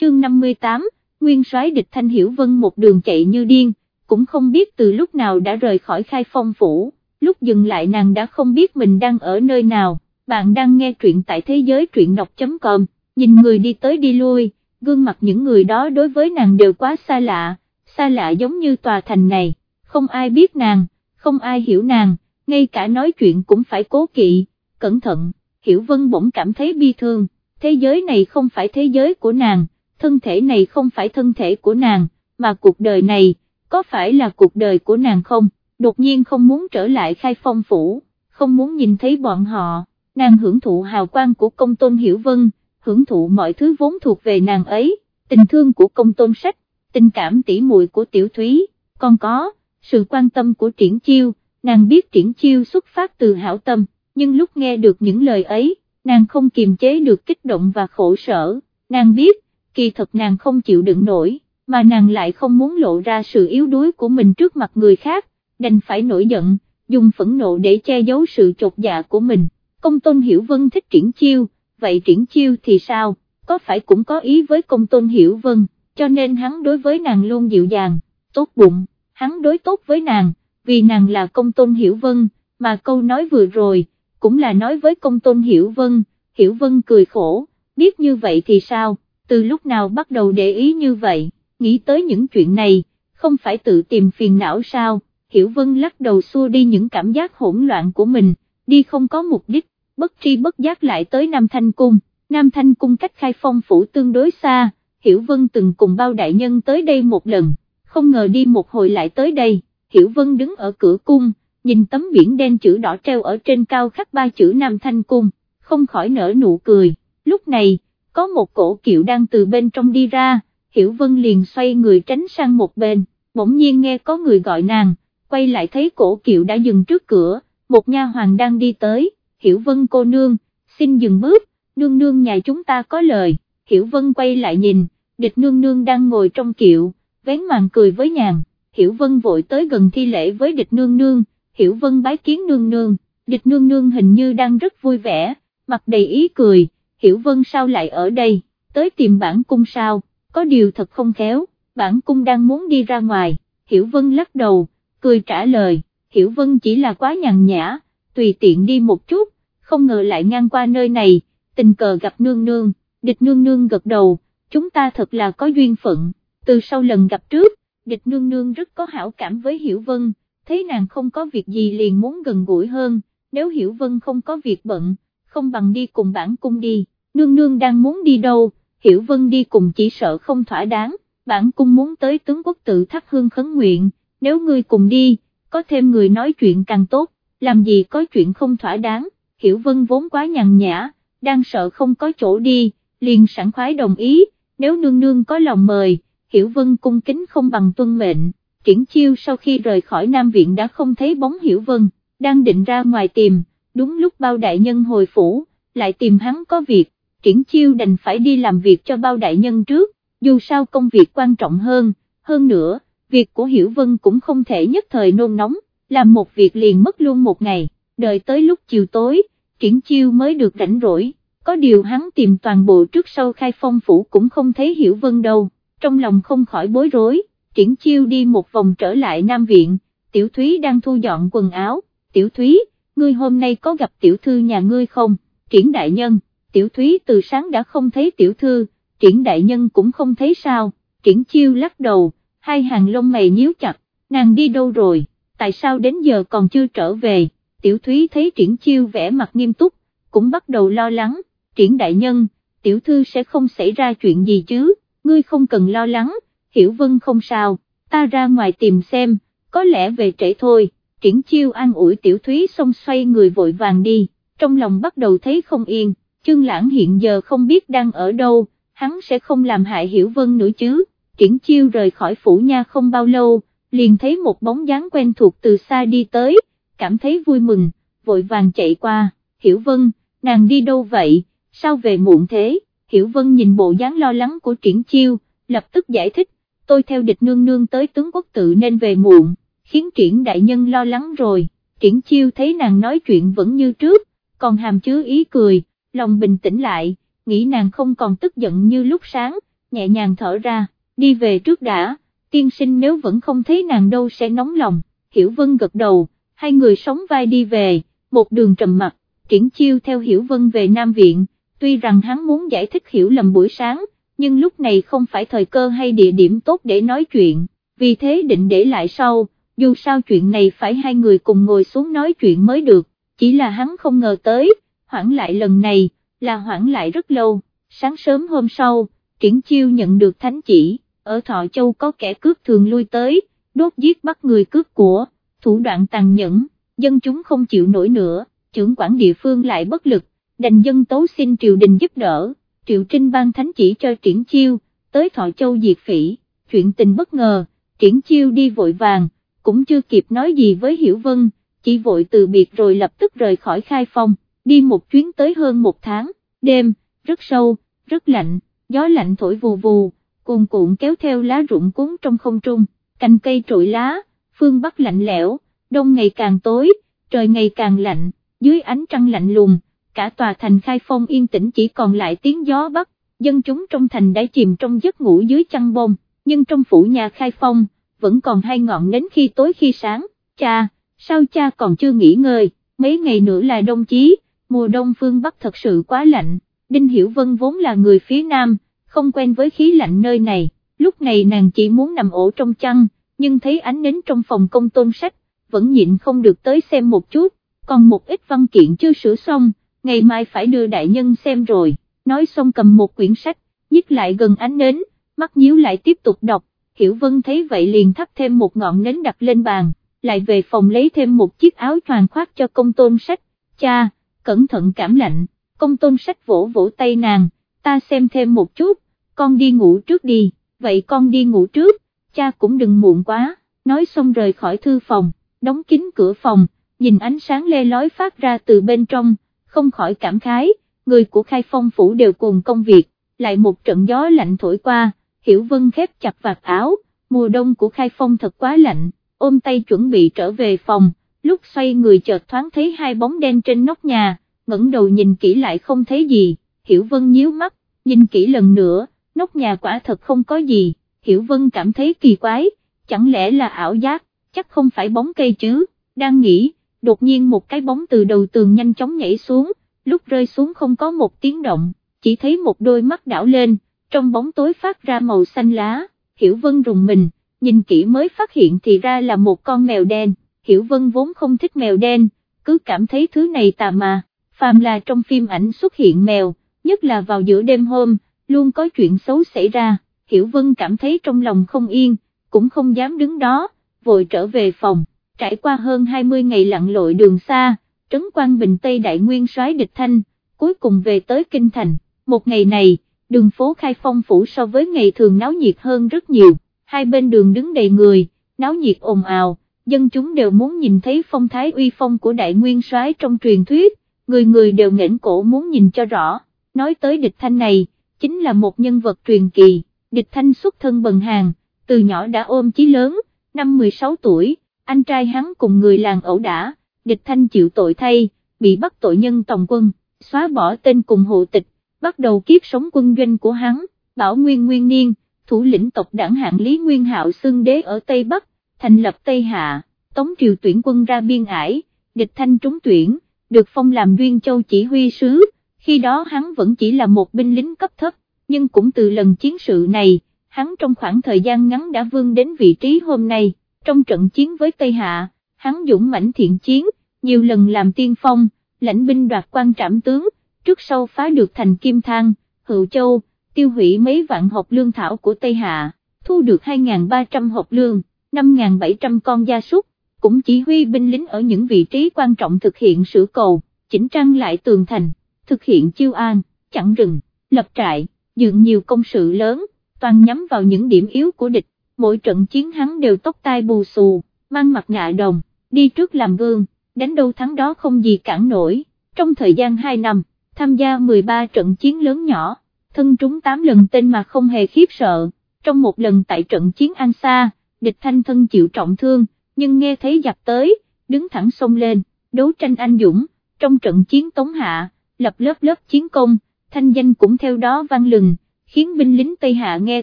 chương 58, nguyên soái địch thanh Hiểu Vân một đường chạy như điên, cũng không biết từ lúc nào đã rời khỏi khai phong phủ, lúc dừng lại nàng đã không biết mình đang ở nơi nào, bạn đang nghe truyện tại thế giới truyện đọc.com, nhìn người đi tới đi lui, gương mặt những người đó đối với nàng đều quá xa lạ, xa lạ giống như tòa thành này, không ai biết nàng, không ai hiểu nàng, ngay cả nói chuyện cũng phải cố kỵ, cẩn thận, Hiểu Vân bỗng cảm thấy bi thương, thế giới này không phải thế giới của nàng, thân thể này không phải thân thể của nàng, mà cuộc đời này, có phải là cuộc đời của nàng không, đột nhiên không muốn trở lại khai phong phủ, không muốn nhìn thấy bọn họ, nàng hưởng thụ hào quang của công tôn Hiểu Vân, hưởng thụ mọi thứ vốn thuộc về nàng ấy, tình thương của công tôn sách, tình cảm tỉ muội của tiểu thúy, còn có, sự quan tâm của triển chiêu, nàng biết triển chiêu xuất phát từ hảo tâm, nhưng lúc nghe được những lời ấy, nàng không kiềm chế được kích động và khổ sở, nàng biết, kỳ thật nàng không chịu đựng nổi, mà nàng lại không muốn lộ ra sự yếu đuối của mình trước mặt người khác, đành phải nổi giận, dùng phẫn nộ để che giấu sự chột dạ của mình, công tôn hiểu vân thích triển chiêu, vậy triển chiêu thì sao, có phải cũng có ý với công tôn hiểu vân, cho nên hắn đối với nàng luôn dịu dàng, tốt bụng, hắn đối tốt với nàng, vì nàng là công tôn hiểu vân, mà câu nói vừa rồi, cũng là nói với công tôn hiểu vân, hiểu vân cười khổ, biết như vậy thì sao, từ lúc nào bắt đầu để ý như vậy, nghĩ tới những chuyện này, không phải tự tìm phiền não sao, hiểu vân lắc đầu xua đi những cảm giác hỗn loạn của mình, đi không có mục đích, bất tri bất giác lại tới Nam Thanh Cung, Nam Thanh Cung cách khai phong phủ tương đối xa, Hiểu Vân từng cùng bao đại nhân tới đây một lần, không ngờ đi một hồi lại tới đây, Hiểu Vân đứng ở cửa cung, nhìn tấm biển đen chữ đỏ treo ở trên cao khắc ba chữ Nam Thanh Cung, không khỏi nở nụ cười, lúc này, có một cổ kiệu đang từ bên trong đi ra, Hiểu Vân liền xoay người tránh sang một bên, bỗng nhiên nghe có người gọi nàng, quay lại thấy cổ kiệu đã dừng trước cửa, một nha hoàng đang đi tới, Hiểu Vân cô nương, xin dừng bước, nương nương nhà chúng ta có lời, Hiểu Vân quay lại nhìn, địch nương nương đang ngồi trong kiệu, vén màn cười với nhàn, Hiểu Vân vội tới gần thi lễ với địch nương nương, Hiểu Vân bái kiến nương nương, địch nương nương hình như đang rất vui vẻ, mặt đầy ý cười, Hiểu Vân sao lại ở đây, tới tìm bản cung sao, có điều thật không khéo, bản cung đang muốn đi ra ngoài, Hiểu Vân lắc đầu, cười trả lời, Hiểu Vân chỉ là quá nhàn nhã, tùy tiện đi một chút, không ngờ lại ngang qua nơi này, tình cờ gặp nương nương, địch nương nương gật đầu, chúng ta thật là có duyên phận, từ sau lần gặp trước, địch nương nương rất có hảo cảm với Hiểu Vân, thấy nàng không có việc gì liền muốn gần gũi hơn, nếu Hiểu Vân không có việc bận, không bằng đi cùng bản cung đi, nương nương đang muốn đi đâu, Hiểu Vân đi cùng chỉ sợ không thỏa đáng, bản cung muốn tới tướng quốc tự thắt hương khấn nguyện, nếu ngươi cùng đi, có thêm người nói chuyện càng tốt, làm gì có chuyện không thỏa đáng, Hiểu Vân vốn quá nhằn nhã, đang sợ không có chỗ đi, liền sẵn khoái đồng ý, nếu nương nương có lòng mời, Hiểu Vân cung kính không bằng tuân mệnh, triển chiêu sau khi rời khỏi Nam Viện đã không thấy bóng Hiểu Vân, đang định ra ngoài tìm, đúng lúc bao đại nhân hồi phủ, lại tìm hắn có việc, triển chiêu đành phải đi làm việc cho bao đại nhân trước, dù sao công việc quan trọng hơn, hơn nữa, việc của Hiểu Vân cũng không thể nhất thời nôn nóng, làm một việc liền mất luôn một ngày, đợi tới lúc chiều tối, triển chiêu mới được rảnh rỗi, có điều hắn tìm toàn bộ trước sau khai phong phủ cũng không thấy Hiểu Vân đâu, trong lòng không khỏi bối rối, triển chiêu đi một vòng trở lại Nam Viện, Tiểu Thúy đang thu dọn quần áo, Tiểu Thúy, ngươi hôm nay có gặp tiểu thư nhà ngươi không, triển đại nhân, Tiểu Thúy từ sáng đã không thấy tiểu thư, triển đại nhân cũng không thấy sao, triển chiêu lắc đầu, hai hàng lông mày nhíu chặt, nàng đi đâu rồi, tại sao đến giờ còn chưa trở về, tiểu thúy thấy triển chiêu vẻ mặt nghiêm túc, cũng bắt đầu lo lắng, triển đại nhân, tiểu thư sẽ không xảy ra chuyện gì chứ, ngươi không cần lo lắng, hiểu vân không sao, ta ra ngoài tìm xem, có lẽ về trễ thôi, triển chiêu an ủi tiểu thúy xong xoay người vội vàng đi, trong lòng bắt đầu thấy không yên, chương lãng hiện giờ không biết đang ở đâu, hắn sẽ không làm hại hiểu vân nữa chứ. Triển chiêu rời khỏi phủ nha không bao lâu, liền thấy một bóng dáng quen thuộc từ xa đi tới, cảm thấy vui mừng, vội vàng chạy qua, Hiểu Vân, nàng đi đâu vậy, sao về muộn thế, Hiểu Vân nhìn bộ dáng lo lắng của triển chiêu, lập tức giải thích, tôi theo địch nương nương tới tướng quốc tự nên về muộn, khiến triển đại nhân lo lắng rồi, triển chiêu thấy nàng nói chuyện vẫn như trước, còn hàm chứa ý cười, lòng bình tĩnh lại, nghĩ nàng không còn tức giận như lúc sáng, nhẹ nhàng thở ra đi về trước đã, tiên sinh nếu vẫn không thấy nàng đâu sẽ nóng lòng, Hiểu Vân gật đầu, hai người sống vai đi về, một đường trầm mặt, triển chiêu theo Hiểu Vân về Nam Viện, tuy rằng hắn muốn giải thích hiểu lầm buổi sáng, nhưng lúc này không phải thời cơ hay địa điểm tốt để nói chuyện, vì thế định để lại sau, dù sao chuyện này phải hai người cùng ngồi xuống nói chuyện mới được, chỉ là hắn không ngờ tới, hoãn lại lần này, là hoãn lại rất lâu, sáng sớm hôm sau, triển chiêu nhận được thánh chỉ ở Thọ Châu có kẻ cướp thường lui tới, đốt giết bắt người cướp của, thủ đoạn tàn nhẫn, dân chúng không chịu nổi nữa, trưởng quản địa phương lại bất lực, đành dân tấu xin triều đình giúp đỡ, triệu trinh ban thánh chỉ cho triển chiêu, tới Thọ Châu diệt phỉ, chuyện tình bất ngờ, triển chiêu đi vội vàng, cũng chưa kịp nói gì với Hiểu Vân, chỉ vội từ biệt rồi lập tức rời khỏi khai phong, đi một chuyến tới hơn một tháng, đêm, rất sâu, rất lạnh, gió lạnh thổi vù vù cuồn cuộn kéo theo lá rụng cuốn trong không trung, cành cây trụi lá, phương Bắc lạnh lẽo, đông ngày càng tối, trời ngày càng lạnh, dưới ánh trăng lạnh lùng, cả tòa thành khai phong yên tĩnh chỉ còn lại tiếng gió Bắc, dân chúng trong thành đã chìm trong giấc ngủ dưới chăn bông, nhưng trong phủ nhà khai phong, vẫn còn hai ngọn nến khi tối khi sáng, cha, sao cha còn chưa nghỉ ngơi, mấy ngày nữa là đông chí, mùa đông phương Bắc thật sự quá lạnh, Đinh Hiểu Vân vốn là người phía Nam, không quen với khí lạnh nơi này, lúc này nàng chỉ muốn nằm ổ trong chăn, nhưng thấy ánh nến trong phòng công tôn sách, vẫn nhịn không được tới xem một chút, còn một ít văn kiện chưa sửa xong, ngày mai phải đưa đại nhân xem rồi, nói xong cầm một quyển sách, nhích lại gần ánh nến, mắt nhíu lại tiếp tục đọc, Hiểu Vân thấy vậy liền thắp thêm một ngọn nến đặt lên bàn, lại về phòng lấy thêm một chiếc áo choàng khoác cho công tôn sách, cha, cẩn thận cảm lạnh, công tôn sách vỗ vỗ tay nàng, ta xem thêm một chút, con đi ngủ trước đi, vậy con đi ngủ trước, cha cũng đừng muộn quá, nói xong rời khỏi thư phòng, đóng kín cửa phòng, nhìn ánh sáng le lói phát ra từ bên trong, không khỏi cảm khái, người của khai phong phủ đều cùng công việc, lại một trận gió lạnh thổi qua, hiểu vân khép chặt vạt áo, mùa đông của khai phong thật quá lạnh, ôm tay chuẩn bị trở về phòng, lúc xoay người chợt thoáng thấy hai bóng đen trên nóc nhà, ngẩng đầu nhìn kỹ lại không thấy gì, hiểu vân nhíu mắt, nhìn kỹ lần nữa, nóc nhà quả thật không có gì, Hiểu Vân cảm thấy kỳ quái, chẳng lẽ là ảo giác, chắc không phải bóng cây chứ, đang nghĩ, đột nhiên một cái bóng từ đầu tường nhanh chóng nhảy xuống, lúc rơi xuống không có một tiếng động, chỉ thấy một đôi mắt đảo lên, trong bóng tối phát ra màu xanh lá, Hiểu Vân rùng mình, nhìn kỹ mới phát hiện thì ra là một con mèo đen, Hiểu Vân vốn không thích mèo đen, cứ cảm thấy thứ này tà mà, phàm là trong phim ảnh xuất hiện mèo, nhất là vào giữa đêm hôm, luôn có chuyện xấu xảy ra, Hiểu Vân cảm thấy trong lòng không yên, cũng không dám đứng đó, vội trở về phòng, trải qua hơn 20 ngày lặn lội đường xa, trấn quan bình Tây Đại Nguyên soái địch thanh, cuối cùng về tới Kinh Thành, một ngày này, đường phố khai phong phủ so với ngày thường náo nhiệt hơn rất nhiều, hai bên đường đứng đầy người, náo nhiệt ồn ào, dân chúng đều muốn nhìn thấy phong thái uy phong của đại nguyên soái trong truyền thuyết, người người đều nghển cổ muốn nhìn cho rõ, nói tới địch thanh này, chính là một nhân vật truyền kỳ, địch thanh xuất thân bần hàng, từ nhỏ đã ôm chí lớn, năm 16 tuổi, anh trai hắn cùng người làng ẩu đả, địch thanh chịu tội thay, bị bắt tội nhân tòng quân, xóa bỏ tên cùng hộ tịch, bắt đầu kiếp sống quân doanh của hắn, bảo nguyên nguyên niên, thủ lĩnh tộc đảng hạng Lý Nguyên Hạo xưng đế ở Tây Bắc, thành lập Tây Hạ, Tống Triều tuyển quân ra biên ải, địch thanh trúng tuyển, được phong làm Duyên Châu chỉ huy sứ, khi đó hắn vẫn chỉ là một binh lính cấp thấp, nhưng cũng từ lần chiến sự này, hắn trong khoảng thời gian ngắn đã vươn đến vị trí hôm nay, trong trận chiến với Tây Hạ, hắn dũng mãnh thiện chiến, nhiều lần làm tiên phong, lãnh binh đoạt quan trảm tướng, trước sau phá được thành Kim Thang, Hữu Châu, tiêu hủy mấy vạn hộp lương thảo của Tây Hạ, thu được 2.300 hộp lương, 5.700 con gia súc, cũng chỉ huy binh lính ở những vị trí quan trọng thực hiện sửa cầu, chỉnh trang lại tường thành, thực hiện chiêu an, chặn rừng, lập trại, dựng nhiều công sự lớn, toàn nhắm vào những điểm yếu của địch, mỗi trận chiến hắn đều tóc tai bù xù, mang mặt ngạ đồng, đi trước làm gương, đánh đâu thắng đó không gì cản nổi, trong thời gian 2 năm, tham gia 13 trận chiến lớn nhỏ, thân trúng 8 lần tên mà không hề khiếp sợ, trong một lần tại trận chiến An Sa, địch thanh thân chịu trọng thương, nhưng nghe thấy giặc tới, đứng thẳng xông lên, đấu tranh anh dũng, trong trận chiến Tống Hạ, lập lớp lớp chiến công, thanh danh cũng theo đó vang lừng, khiến binh lính Tây Hạ nghe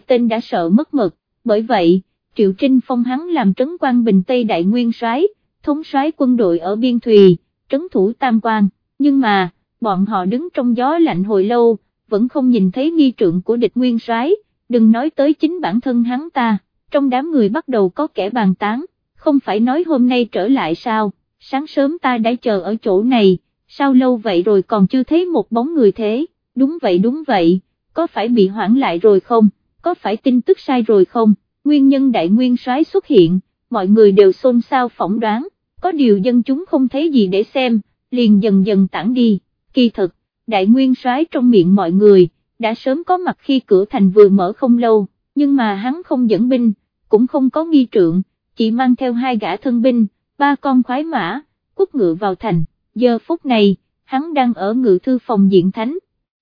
tên đã sợ mất mật, bởi vậy, Triệu Trinh phong hắn làm trấn quan Bình Tây Đại Nguyên soái, thống soái quân đội ở Biên Thùy, trấn thủ Tam Quan, nhưng mà, bọn họ đứng trong gió lạnh hồi lâu, vẫn không nhìn thấy nghi trượng của địch nguyên soái, đừng nói tới chính bản thân hắn ta, trong đám người bắt đầu có kẻ bàn tán, không phải nói hôm nay trở lại sao, sáng sớm ta đã chờ ở chỗ này, sao lâu vậy rồi còn chưa thấy một bóng người thế, đúng vậy đúng vậy, có phải bị hoãn lại rồi không, có phải tin tức sai rồi không, nguyên nhân đại nguyên soái xuất hiện, mọi người đều xôn xao phỏng đoán, có điều dân chúng không thấy gì để xem, liền dần dần tản đi, kỳ thực, đại nguyên soái trong miệng mọi người, đã sớm có mặt khi cửa thành vừa mở không lâu, nhưng mà hắn không dẫn binh, cũng không có nghi trượng, chỉ mang theo hai gã thân binh, ba con khoái mã, quất ngựa vào thành, giờ phút này, hắn đang ở ngự thư phòng diện thánh,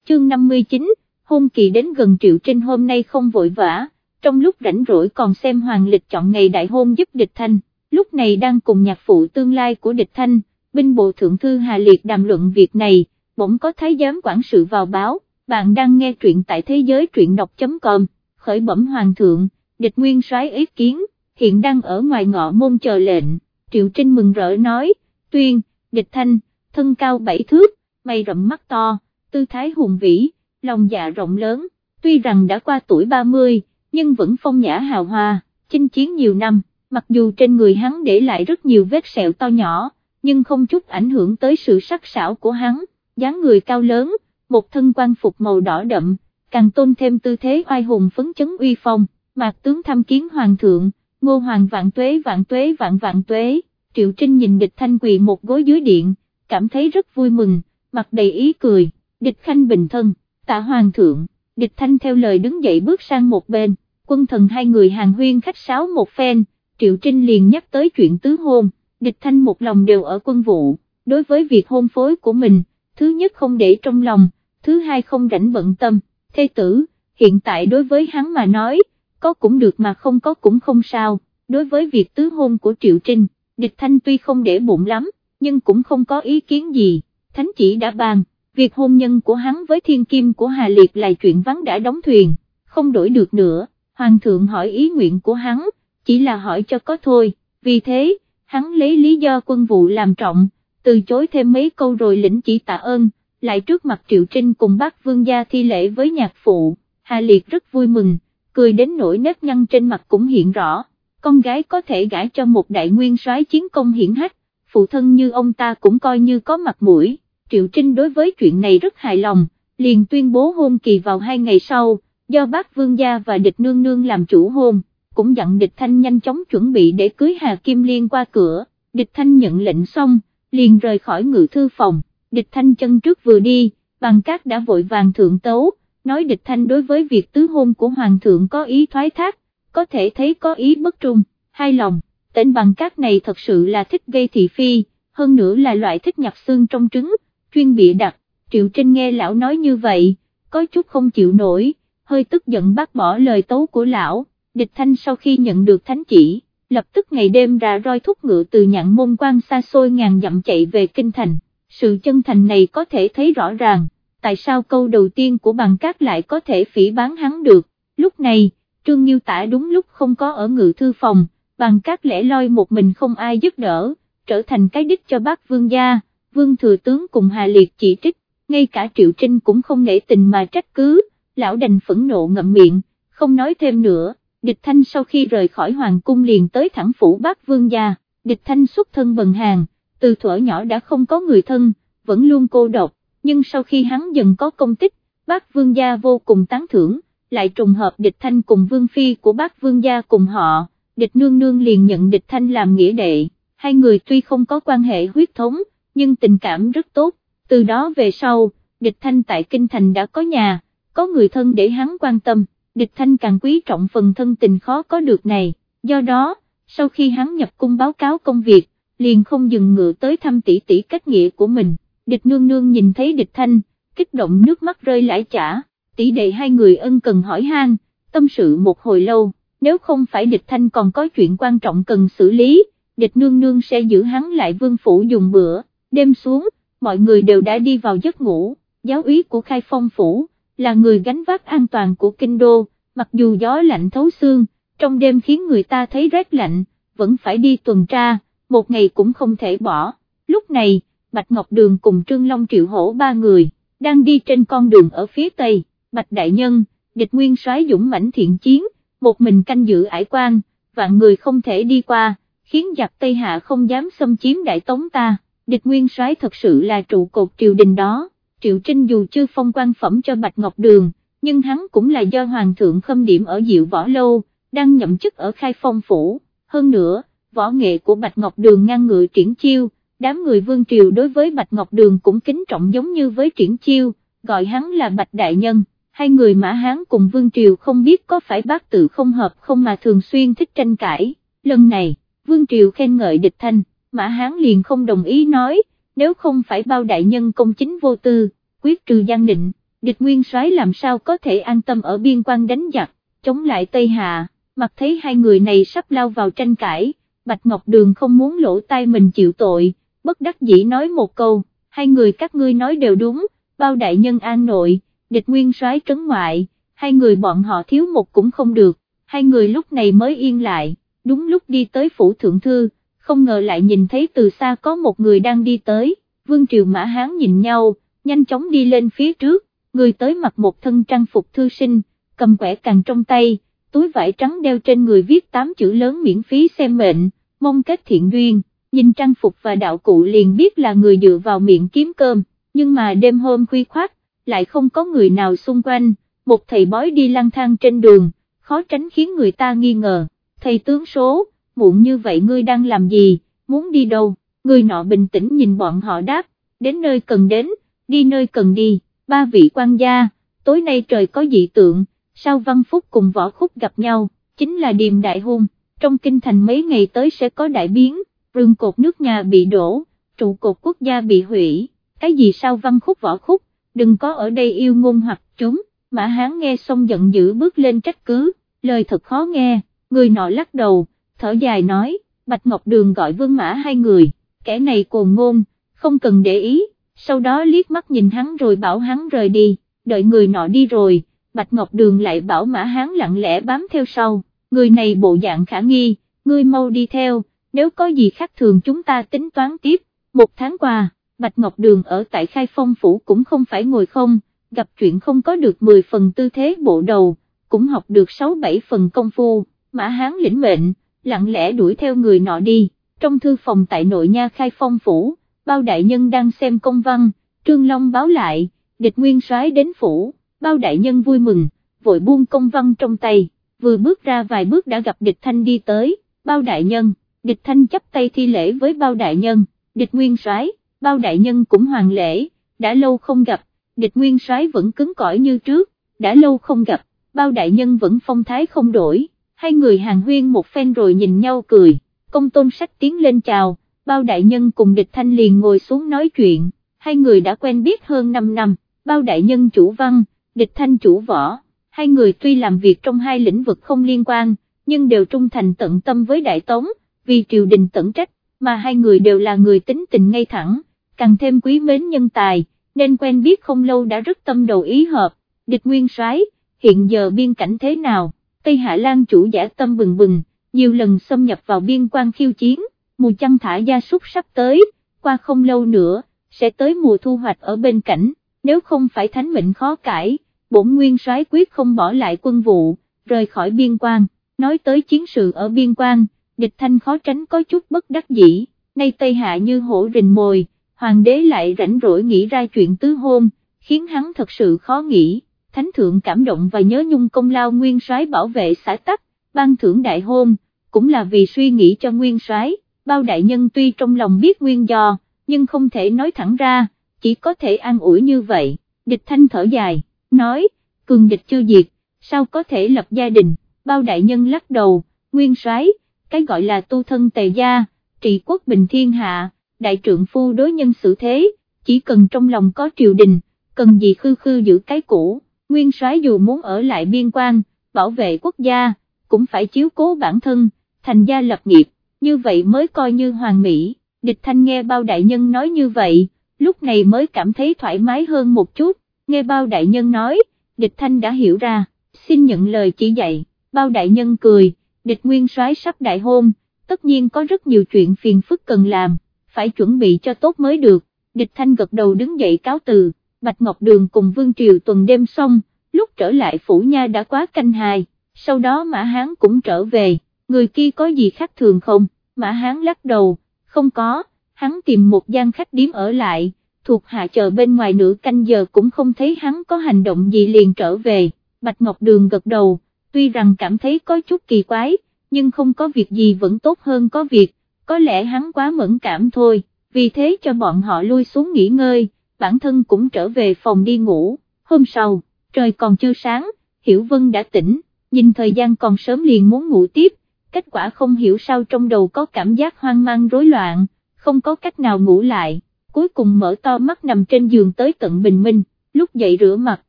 chương 59, hôn kỳ đến gần triệu trinh hôm nay không vội vã, trong lúc rảnh rỗi còn xem hoàng lịch chọn ngày đại hôn giúp địch thanh, lúc này đang cùng nhạc phụ tương lai của địch thanh, binh bộ thượng thư Hà Liệt đàm luận việc này, bỗng có thái giám quản sự vào báo, bạn đang nghe truyện tại thế giới truyện đọc.com, khởi bẩm hoàng thượng, địch nguyên soái ý kiến, hiện đang ở ngoài ngọ môn chờ lệnh, triệu trinh mừng rỡ nói, tuyên, địch thanh, thân cao bảy thước, mày rậm mắt to, tư thái hùng vĩ, lòng dạ rộng lớn, tuy rằng đã qua tuổi 30, nhưng vẫn phong nhã hào hoa, chinh chiến nhiều năm, mặc dù trên người hắn để lại rất nhiều vết sẹo to nhỏ, nhưng không chút ảnh hưởng tới sự sắc sảo của hắn, dáng người cao lớn, một thân quan phục màu đỏ đậm, càng tôn thêm tư thế oai hùng phấn chấn uy phong, mạc tướng thăm kiến hoàng thượng, ngô hoàng vạn tuế vạn tuế vạn vạn tuế, triệu trinh nhìn địch thanh quỳ một gối dưới điện, cảm thấy rất vui mừng, mặt đầy ý cười, địch khanh bình thân, tạ hoàng thượng, địch thanh theo lời đứng dậy bước sang một bên, quân thần hai người hàng huyên khách sáo một phen, triệu trinh liền nhắc tới chuyện tứ hôn, địch thanh một lòng đều ở quân vụ, đối với việc hôn phối của mình, thứ nhất không để trong lòng, thứ hai không rảnh bận tâm, thê tử, hiện tại đối với hắn mà nói, có cũng được mà không có cũng không sao, đối với việc tứ hôn của Triệu Trinh, địch thanh tuy không để bụng lắm, nhưng cũng không có ý kiến gì, thánh chỉ đã bàn, việc hôn nhân của hắn với thiên kim của Hà Liệt là chuyện vắng đã đóng thuyền, không đổi được nữa, hoàng thượng hỏi ý nguyện của hắn, chỉ là hỏi cho có thôi, vì thế, hắn lấy lý do quân vụ làm trọng, từ chối thêm mấy câu rồi lĩnh chỉ tạ ơn, lại trước mặt Triệu Trinh cùng bác vương gia thi lễ với nhạc phụ, Hà Liệt rất vui mừng, cười đến nỗi nếp nhăn trên mặt cũng hiện rõ, con gái có thể gả cho một đại nguyên soái chiến công hiển hách, phụ thân như ông ta cũng coi như có mặt mũi, Triệu Trinh đối với chuyện này rất hài lòng, liền tuyên bố hôn kỳ vào hai ngày sau, do bác vương gia và địch nương nương làm chủ hôn, cũng dặn địch thanh nhanh chóng chuẩn bị để cưới Hà Kim Liên qua cửa, địch thanh nhận lệnh xong, liền rời khỏi ngự thư phòng, địch thanh chân trước vừa đi, bằng cát đã vội vàng thượng tấu, nói địch thanh đối với việc tứ hôn của hoàng thượng có ý thoái thác, có thể thấy có ý bất trung, hai lòng, tên bằng cát này thật sự là thích gây thị phi, hơn nữa là loại thích nhặt xương trong trứng, chuyên bị đặt, Triệu Trinh nghe lão nói như vậy, có chút không chịu nổi, hơi tức giận bác bỏ lời tố của lão, địch thanh sau khi nhận được thánh chỉ, lập tức ngày đêm ra roi thúc ngựa từ nhạn môn quan xa xôi ngàn dặm chạy về kinh thành, sự chân thành này có thể thấy rõ ràng, tại sao câu đầu tiên của bằng cát lại có thể phỉ bán hắn được, lúc này, Trương Nhiêu Tả đúng lúc không có ở ngự thư phòng, bằng các lẻ loi một mình không ai giúp đỡ, trở thành cái đích cho bác vương gia, vương thừa tướng cùng Hà Liệt chỉ trích, ngay cả Triệu Trinh cũng không nể tình mà trách cứ, lão đành phẫn nộ ngậm miệng, không nói thêm nữa, địch thanh sau khi rời khỏi hoàng cung liền tới thẳng phủ bác vương gia, địch thanh xuất thân bần hàng, từ thuở nhỏ đã không có người thân, vẫn luôn cô độc, nhưng sau khi hắn dần có công tích, bác vương gia vô cùng tán thưởng, lại trùng hợp địch thanh cùng vương phi của bác vương gia cùng họ, địch nương nương liền nhận địch thanh làm nghĩa đệ, hai người tuy không có quan hệ huyết thống, nhưng tình cảm rất tốt, từ đó về sau, địch thanh tại kinh thành đã có nhà, có người thân để hắn quan tâm, địch thanh càng quý trọng phần thân tình khó có được này, do đó, sau khi hắn nhập cung báo cáo công việc, liền không dừng ngựa tới thăm tỷ tỷ cách nghĩa của mình, địch nương nương nhìn thấy địch thanh, kích động nước mắt rơi lãi chả, tỷ đệ hai người ân cần hỏi han, tâm sự một hồi lâu, nếu không phải địch thanh còn có chuyện quan trọng cần xử lý, địch nương nương sẽ giữ hắn lại vương phủ dùng bữa, đêm xuống, mọi người đều đã đi vào giấc ngủ, giáo úy của khai phong phủ, là người gánh vác an toàn của kinh đô, mặc dù gió lạnh thấu xương, trong đêm khiến người ta thấy rét lạnh, vẫn phải đi tuần tra, một ngày cũng không thể bỏ, lúc này, Bạch Ngọc Đường cùng Trương Long Triệu Hổ ba người, đang đi trên con đường ở phía tây, Bạch Đại Nhân, địch nguyên soái dũng mãnh thiện chiến, một mình canh giữ ải quan, vạn người không thể đi qua, khiến giặc Tây Hạ không dám xâm chiếm đại tống ta, địch nguyên soái thật sự là trụ cột triều đình đó, Triệu Trinh dù chưa phong quan phẩm cho Bạch Ngọc Đường, nhưng hắn cũng là do Hoàng thượng khâm điểm ở Diệu Võ Lâu, đang nhậm chức ở Khai Phong Phủ, hơn nữa, võ nghệ của Bạch Ngọc Đường ngang ngựa triển chiêu, đám người vương triều đối với Bạch Ngọc Đường cũng kính trọng giống như với triển chiêu, gọi hắn là Bạch Đại Nhân, hai người Mã Hán cùng vương triều không biết có phải bác tự không hợp không mà thường xuyên thích tranh cãi, lần này, vương triều khen ngợi địch thanh, Mã Hán liền không đồng ý nói, nếu không phải bao đại nhân công chính vô tư, quyết trừ gian định, địch nguyên soái làm sao có thể an tâm ở biên quan đánh giặc, chống lại Tây Hà, mặt thấy hai người này sắp lao vào tranh cãi, Bạch Ngọc Đường không muốn lỗ tai mình chịu tội, bất đắc dĩ nói một câu, hai người các ngươi nói đều đúng, bao đại nhân an nội, địch nguyên soái trấn ngoại, hai người bọn họ thiếu một cũng không được, hai người lúc này mới yên lại, đúng lúc đi tới phủ thượng thư, không ngờ lại nhìn thấy từ xa có một người đang đi tới, vương triều mã hán nhìn nhau, nhanh chóng đi lên phía trước, người tới mặc một thân trang phục thư sinh, cầm quẻ càng trong tay, túi vải trắng đeo trên người viết tám chữ lớn miễn phí xem mệnh, mong kết thiện duyên, nhìn trang phục và đạo cụ liền biết là người dựa vào miệng kiếm cơm, nhưng mà đêm hôm khuya khoát, lại không có người nào xung quanh, một thầy bói đi lang thang trên đường, khó tránh khiến người ta nghi ngờ, thầy tướng số, muộn như vậy ngươi đang làm gì, muốn đi đâu, người nọ bình tĩnh nhìn bọn họ đáp, đến nơi cần đến, đi nơi cần đi, ba vị quan gia, tối nay trời có dị tượng, sao văn phúc cùng võ khúc gặp nhau, chính là điềm đại hôn, trong kinh thành mấy ngày tới sẽ có đại biến, rừng cột nước nhà bị đổ, trụ cột quốc gia bị hủy, cái gì sao văn khúc võ khúc, đừng có ở đây yêu ngôn hoặc chúng, mã hán nghe xong giận dữ bước lên trách cứ, lời thật khó nghe, người nọ lắc đầu, thở dài nói, Bạch Ngọc Đường gọi vương mã hai người, kẻ này cồn ngôn, không cần để ý, sau đó liếc mắt nhìn hắn rồi bảo hắn rời đi, đợi người nọ đi rồi, Bạch Ngọc Đường lại bảo mã Hán lặng lẽ bám theo sau, người này bộ dạng khả nghi, ngươi mau đi theo, nếu có gì khác thường chúng ta tính toán tiếp, một tháng qua, Bạch Ngọc Đường ở tại Khai Phong Phủ cũng không phải ngồi không, gặp chuyện không có được 10 phần tư thế bộ đầu, cũng học được 6-7 phần công phu, mã hán lĩnh mệnh, lặng lẽ đuổi theo người nọ đi, trong thư phòng tại nội nha khai phong phủ, bao đại nhân đang xem công văn, Trương Long báo lại, địch nguyên soái đến phủ, bao đại nhân vui mừng, vội buông công văn trong tay, vừa bước ra vài bước đã gặp địch thanh đi tới, bao đại nhân, địch thanh chấp tay thi lễ với bao đại nhân, địch nguyên soái, bao đại nhân cũng hoàng lễ, đã lâu không gặp, địch nguyên soái vẫn cứng cỏi như trước, đã lâu không gặp, bao đại nhân vẫn phong thái không đổi hai người hàng huyên một phen rồi nhìn nhau cười, công tôn sách tiến lên chào, bao đại nhân cùng địch thanh liền ngồi xuống nói chuyện, hai người đã quen biết hơn 5 năm, bao đại nhân chủ văn, địch thanh chủ võ, hai người tuy làm việc trong hai lĩnh vực không liên quan, nhưng đều trung thành tận tâm với đại tống, vì triều đình tận trách, mà hai người đều là người tính tình ngay thẳng, càng thêm quý mến nhân tài, nên quen biết không lâu đã rất tâm đầu ý hợp, địch nguyên soái hiện giờ biên cảnh thế nào, Tây Hạ Lan chủ giả tâm bừng bừng, nhiều lần xâm nhập vào biên quan khiêu chiến, mùa chăn thả gia súc sắp tới, qua không lâu nữa, sẽ tới mùa thu hoạch ở bên cảnh, nếu không phải thánh mệnh khó cãi, bổn nguyên soái quyết không bỏ lại quân vụ, rời khỏi biên quan, nói tới chiến sự ở biên quan, địch thanh khó tránh có chút bất đắc dĩ, nay Tây Hạ như hổ rình mồi, hoàng đế lại rảnh rỗi nghĩ ra chuyện tứ hôn, khiến hắn thật sự khó nghĩ, thánh thượng cảm động và nhớ nhung công lao nguyên soái bảo vệ xã tắc, ban thưởng đại hôn, cũng là vì suy nghĩ cho nguyên soái. bao đại nhân tuy trong lòng biết nguyên do, nhưng không thể nói thẳng ra, chỉ có thể an ủi như vậy, địch thanh thở dài, nói, cường địch chưa diệt, sao có thể lập gia đình, bao đại nhân lắc đầu, nguyên soái, cái gọi là tu thân tề gia, trị quốc bình thiên hạ, đại trượng phu đối nhân xử thế, chỉ cần trong lòng có triều đình, cần gì khư khư giữ cái cũ, nguyên soái dù muốn ở lại biên quan, bảo vệ quốc gia, cũng phải chiếu cố bản thân, thành gia lập nghiệp, như vậy mới coi như hoàng mỹ, địch thanh nghe bao đại nhân nói như vậy, lúc này mới cảm thấy thoải mái hơn một chút, nghe bao đại nhân nói, địch thanh đã hiểu ra, xin nhận lời chỉ dạy, bao đại nhân cười, địch nguyên soái sắp đại hôn, tất nhiên có rất nhiều chuyện phiền phức cần làm, phải chuẩn bị cho tốt mới được, địch thanh gật đầu đứng dậy cáo từ, Bạch Ngọc Đường cùng Vương Triều tuần đêm xong, lúc trở lại phủ nha đã quá canh hài, sau đó Mã Hán cũng trở về, người kia có gì khác thường không, Mã Hán lắc đầu, không có, hắn tìm một gian khách điếm ở lại, thuộc hạ chờ bên ngoài nửa canh giờ cũng không thấy hắn có hành động gì liền trở về, Bạch Ngọc Đường gật đầu, tuy rằng cảm thấy có chút kỳ quái, nhưng không có việc gì vẫn tốt hơn có việc, có lẽ hắn quá mẫn cảm thôi, vì thế cho bọn họ lui xuống nghỉ ngơi, bản thân cũng trở về phòng đi ngủ, hôm sau, trời còn chưa sáng, Hiểu Vân đã tỉnh, nhìn thời gian còn sớm liền muốn ngủ tiếp, kết quả không hiểu sao trong đầu có cảm giác hoang mang rối loạn, không có cách nào ngủ lại, cuối cùng mở to mắt nằm trên giường tới tận bình minh, lúc dậy rửa mặt,